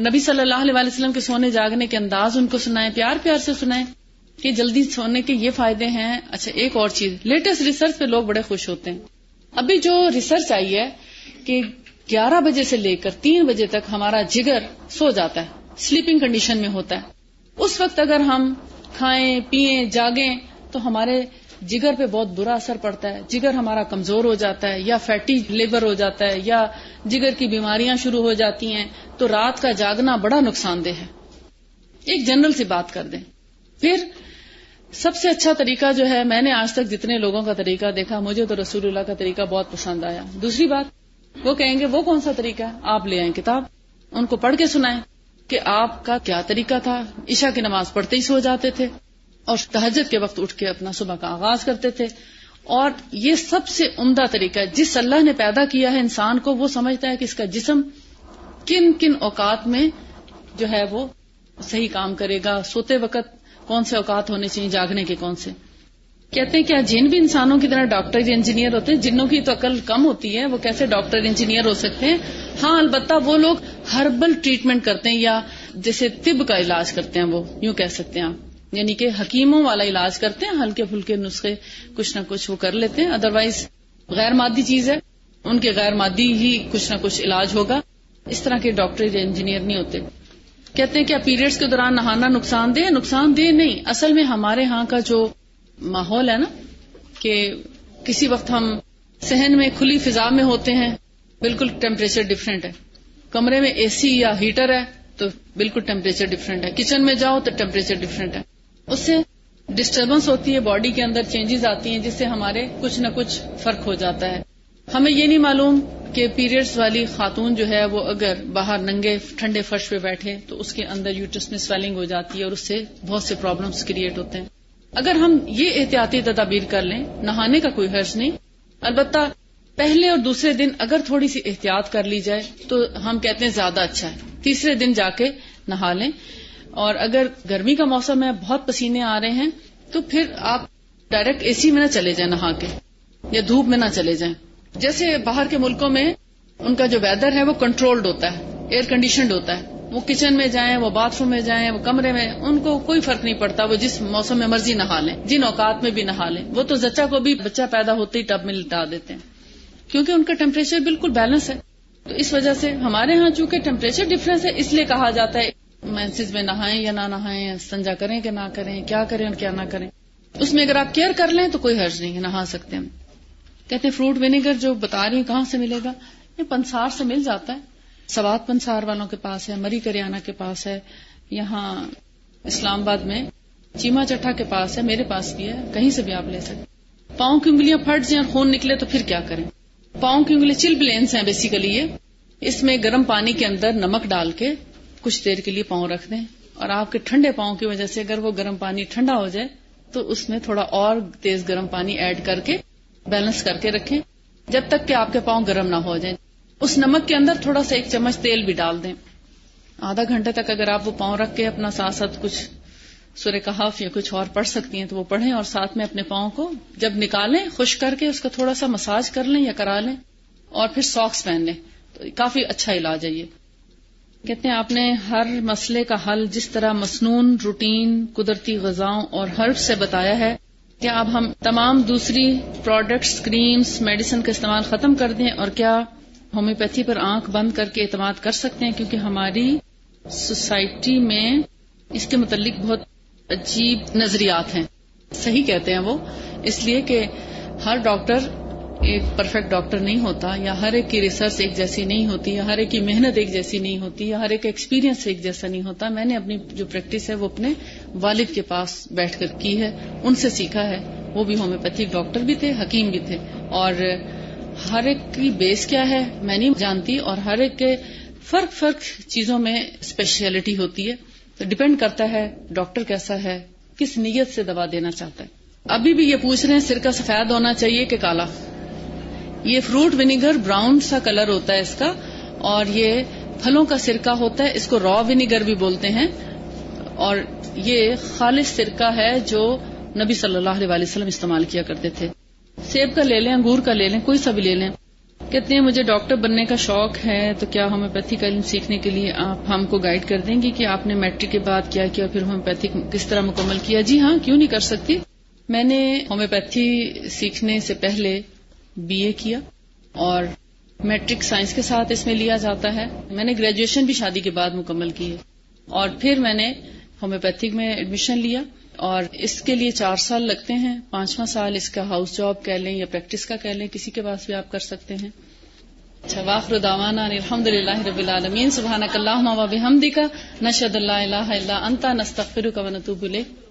نبی صلی اللہ علیہ وسلم کے سونے جاگنے کے انداز ان کو سنائیں، پیار پیار سے سنائیں کہ جلدی سونے کے یہ فائدے ہیں۔ اچھا ایک اور چیز لیٹسٹ ریسرچ پہ لوگ بڑے خوش ہوتے ہیں۔ ابھی جو ریسرچ آئی ہے کہ گیارہ بجے سے لے کر تین بجے تک ہمارا جگر سو جاتا ہے سلیپنگ کنڈیشن میں ہوتا ہے۔ اس وقت اگر ہم کھائیں پیئیں جاگیں، تو ہمارے جگر پہ بہت برا اثر پڑتا ہے۔ جگر ہمارا کمزور ہو جاتا ہے یا فیٹی لیبر ہو جاتا ہے یا جگر کی بیماریاں شروع ہو جاتی ہیں، تو رات کا جاگنا بڑا نقصان دہ ہے۔ ایک جنرل سی بات کر دیں۔ پھر سب سے اچھا طریقہ جو ہے، میں نے آج تک جتنے لوگوں کا طریقہ دیکھا، مجھے تو رسول اللہ کا طریقہ بہت پسند آیا۔ دوسری بات، وہ کہیں گے، وہ کون سا طریقہ؟ ہے آپ لے آئیں کتاب، ان کو پڑھ کے سنائیں۔ کہ آپ کا کیا طریقہ تھا؟ عشاء کی نماز پڑھتے ہی سو جاتے تھے اور تہجد کے وقت اٹھ کے اپنا صبح کا آغاز کرتے تھے۔ اور یہ سب سے عمدہ طریقہ ہے۔ جس اللہ نے پیدا کیا ہے انسان کو، وہ سمجھتا ہے کہ اس کا جسم کن کن اوقات میں جو ہے وہ صحیح کام کرے گا۔ سوتے وقت کون سے اوقات ہونے چاہیے؟ جاگنے کے کون سے؟ کہتے ہیں کیا جن بھی انسانوں کی طرح ڈاکٹر یا انجینئر ہوتے ہیں، جنوں کی تو عقل کم ہوتی ہے، وہ کیسے ڈاکٹر انجینئر ہو سکتے ہیں؟ ہاں البتہ وہ لوگ ہربل ٹریٹمنٹ کرتے ہیں یا جیسے طب کا علاج کرتے ہیں وہ، یوں کہہ سکتے ہیں آپ۔ یعنی کہ حکیموں والا علاج کرتے ہیں، ہلکے پھلکے نسخے کچھ نہ کچھ وہ کر لیتے ہیں۔ ادروائز غیر مادی چیز ہے، ان کے غیر مادی ہی کچھ نہ کچھ علاج ہوگا۔ اس طرح کے ڈاکٹر یا انجینئر نہیں ہوتے۔ کہتے ہیں کیا پیریڈز کے دوران نہانا نقصان دہ نقصان دہ نہیں۔ اصل میں ہمارے ہاں کا جو ماحول ہے نا، کہ کسی وقت ہم صحن میں کھلی فضا میں ہوتے ہیں، بالکل ٹیمپریچر ڈفرینٹ ہے۔ کمرے میں اے سی یا ہیٹر ہے تو بالکل ٹیمپریچر ڈفرینٹ ہے۔ کچن میں جاؤ تو ٹیمپریچر ڈفرینٹ ہے۔ اس سے ڈسٹربنس ہوتی ہے باڈی کے اندر چینجز آتی ہیں، جس سے ہمارے کچھ نہ کچھ فرق ہو جاتا ہے۔ ہمیں یہ نہیں معلوم کہ پیریڈز والی خاتون جو ہے وہ اگر باہر ننگے، ٹھنڈے فرش پہ بیٹھے تو اس کے اندر یوٹرس میں سویلنگ ہو جاتی ہے اور اس سے بہت سے پرابلمس کریٹ ہوتے ہیں۔ اگر ہم یہ احتیاطی تدابیر کر لیں، نہانے کا کوئی حرض نہیں۔ البتہ پہلے اور دوسرے دن اگر تھوڑی سی احتیاط کر لی جائے تو ہم کہتے ہیں زیادہ اچھا ہے۔ تیسرے دن جا کے نہا لیں۔ اور اگر گرمی کا موسم ہے، بہت پسینے آ رہے ہیں، تو پھر آپ ڈائریکٹ اے سی میں نہ چلے جائیں، نہا کے۔ یا دھوپ میں نہ چلے جائیں۔ جیسے باہر کے ملکوں میں ان کا جو ویدر ہے، وہ کنٹرولڈ ہوتا ہے ایئر کنڈیشنڈ ہوتا ہے۔ وہ کچن میں جائیں، وہ باتھ روم میں جائیں، وہ کمرے میں، ان کو کوئی فرق نہیں پڑتا، وہ جس موسم میں مرضی نہا لیں، جن اوقات میں بھی نہا لیں۔ وہ تو زچا کو بھی بچہ پیدا ہوتے ہی ٹب میں لٹا دیتے ہیں۔ کیونکہ ان کا ٹیمپریچر بالکل بیلنس ہے۔ تو اس وجہ سے ہمارے ہاں چونکہ ٹیمپریچر ڈفرینس ہے، اس لیے کہا جاتا ہے مینسز میں نہائیں یا نہ نہائیں، سنجا کریں کہ نہ کریں، کیا کریں اور کیا نہ کریں اس میں اگر آپ کیئر کر لیں تو کوئی حرض نہیں ہے، نہا سکتے ہیں کہتے ہیں فروٹ ونیگر جو بتا رہی ہیں کہاں سے ملے گا؟ یہ پنسار سے مل جاتا ہے۔ سوات پنسار والوں کے پاس ہے، مری کریانہ کے پاس ہے، یہاں اسلام آباد میں چیما چٹھا کے پاس ہے، میرے پاس بھی ہے، کہیں سے بھی آپ لے سکتے پاؤں کی انگلیاں پھٹ جائیں اور خون نکلے تو پھر کیا کریں؟ پاؤں کی انگلی چل بلینس ہیں بیسیکلی یہ۔ اس میں گرم پانی کے اندر نمک ڈال کے کچھ دیر کے لیے پاؤں رکھ دیں۔ اور آپ کے ٹھنڈے پاؤں کی وجہ سے اگر وہ گرم پانی ٹھنڈا ہو جائے، تو اس میں تھوڑا اور تیز گرم پانی ایڈ کر کے بیلنس کر کے رکھیں۔ جب تک کہ آپ کے پاؤں گرم نہ ہو جائیں۔ اس نمک کے اندر تھوڑا سا ایک چمچ تیل بھی ڈال دیں۔ آدھا گھنٹے تک اگر آپ وہ پاؤں رکھ کے اپنا ساتھ ساتھ کچھ سورہ کہاف یا کچھ اور پڑھ سکتی ہیں تو وہ پڑھیں اور ساتھ میں اپنے پاؤں کو جب نکالیں خوش کر کے اس کا تھوڑا سا مساج کر لیں یا کرا لیں اور پھر ساکس پہن لیں۔ تو کافی اچھا علاج ہے یہ۔ کہتے ہیں آپ نے ہر مسئلے کا حل جس طرح مصنون، روٹین، قدرتی غذاؤں اور ہرب سے بتایا ہے کیا اب ہم تمام دوسری پروڈکٹس کریمز میڈیسن کا استعمال ختم کر دیں اور کیا ہومیوپیتھی پر آنکھ بند کر کے اعتماد کر سکتے ہیں کیونکہ ہماری سوسائٹی میں اس کے متعلق بہت عجیب نظریات ہیں۔ صحیح کہتے ہیں وہ۔ اس لیے کہ ہر ڈاکٹر ایک پرفیکٹ ڈاکٹر نہیں ہوتا، یا ہر ایک کی ریسرچ ایک جیسی نہیں ہوتی، یا ہر ایک کی محنت ایک جیسی نہیں ہوتی، یا ہر ایک ایکسپیرینس ایک جیسا نہیں ہوتا۔ میں نے اپنی جو پریکٹس ہے وہ اپنے والد کے پاس بیٹھ کر کی ہے، ان سے سیکھا ہے۔ وہ بھی ہومیوپیتھک ڈاکٹر بھی تھے، حکیم بھی تھے۔ اور ہر ایک کی بیس کیا ہے میں نہیں جانتی اور ہر ایک کے فرق فرق چیزوں میں اسپیشلٹی ہوتی ہے۔ تو ڈپینڈ کرتا ہے ڈاکٹر کیسا ہے، کس نیت سے دوا دینا چاہتا ہے۔ ابھی بھی یہ پوچھ رہے ہیں سرکہ سفید ہونا چاہیے کہ کالا؟ یہ فروٹ ونیگر براؤن سا کلر ہوتا ہے اس کا اور یہ پھلوں کا سرکہ ہوتا ہے، اس کو را ونیگر بھی بولتے ہیں۔ اور یہ خالص سرکہ ہے جو نبی صلی اللہ علیہ وسلم استعمال کیا کرتے تھے۔ سیب کا لے لیں، انگور کا لے لیں، کوئی سا بھی لے لیں۔ کہتے ہیں، مجھے ڈاکٹر بننے کا شوق ہے، تو کیا ہومیوپیتھی کا علم سیکھنے کے لیے آپ ہم کو گائیڈ کر دیں گی کہ آپ نے میٹرک کے بعد کیا کیا، پھر ہومیوپیتھی کس طرح مکمل کیا؟ جی ہاں کیوں نہیں کر سکتی میں نے ہومیوپیتھی سیکھنے سے پہلے بی اے کیا اور میٹرک سائنس کے ساتھ اس میں لیا جاتا ہے۔ میں نے گریجویشن بھی شادی کے بعد مکمل کی ہے اور پھر میں نے ہومیوپیتھک میں ایڈمیشن لیا۔ اور اس کے لیے چار سال لگتے ہیں۔ پانچواں سال اس کا ہاؤس جاب کہہ لیں یا پریکٹس کا کہہ لیں، کسی کے پاس بھی آپ کر سکتے ہیں۔ اچھا واخر داوانا الحمد للہ رب العالمین۔ سبحان اللہ بحمدی کا نشد اللہ اللہ اللہ انتا نستغفرک و نتوب الیک۔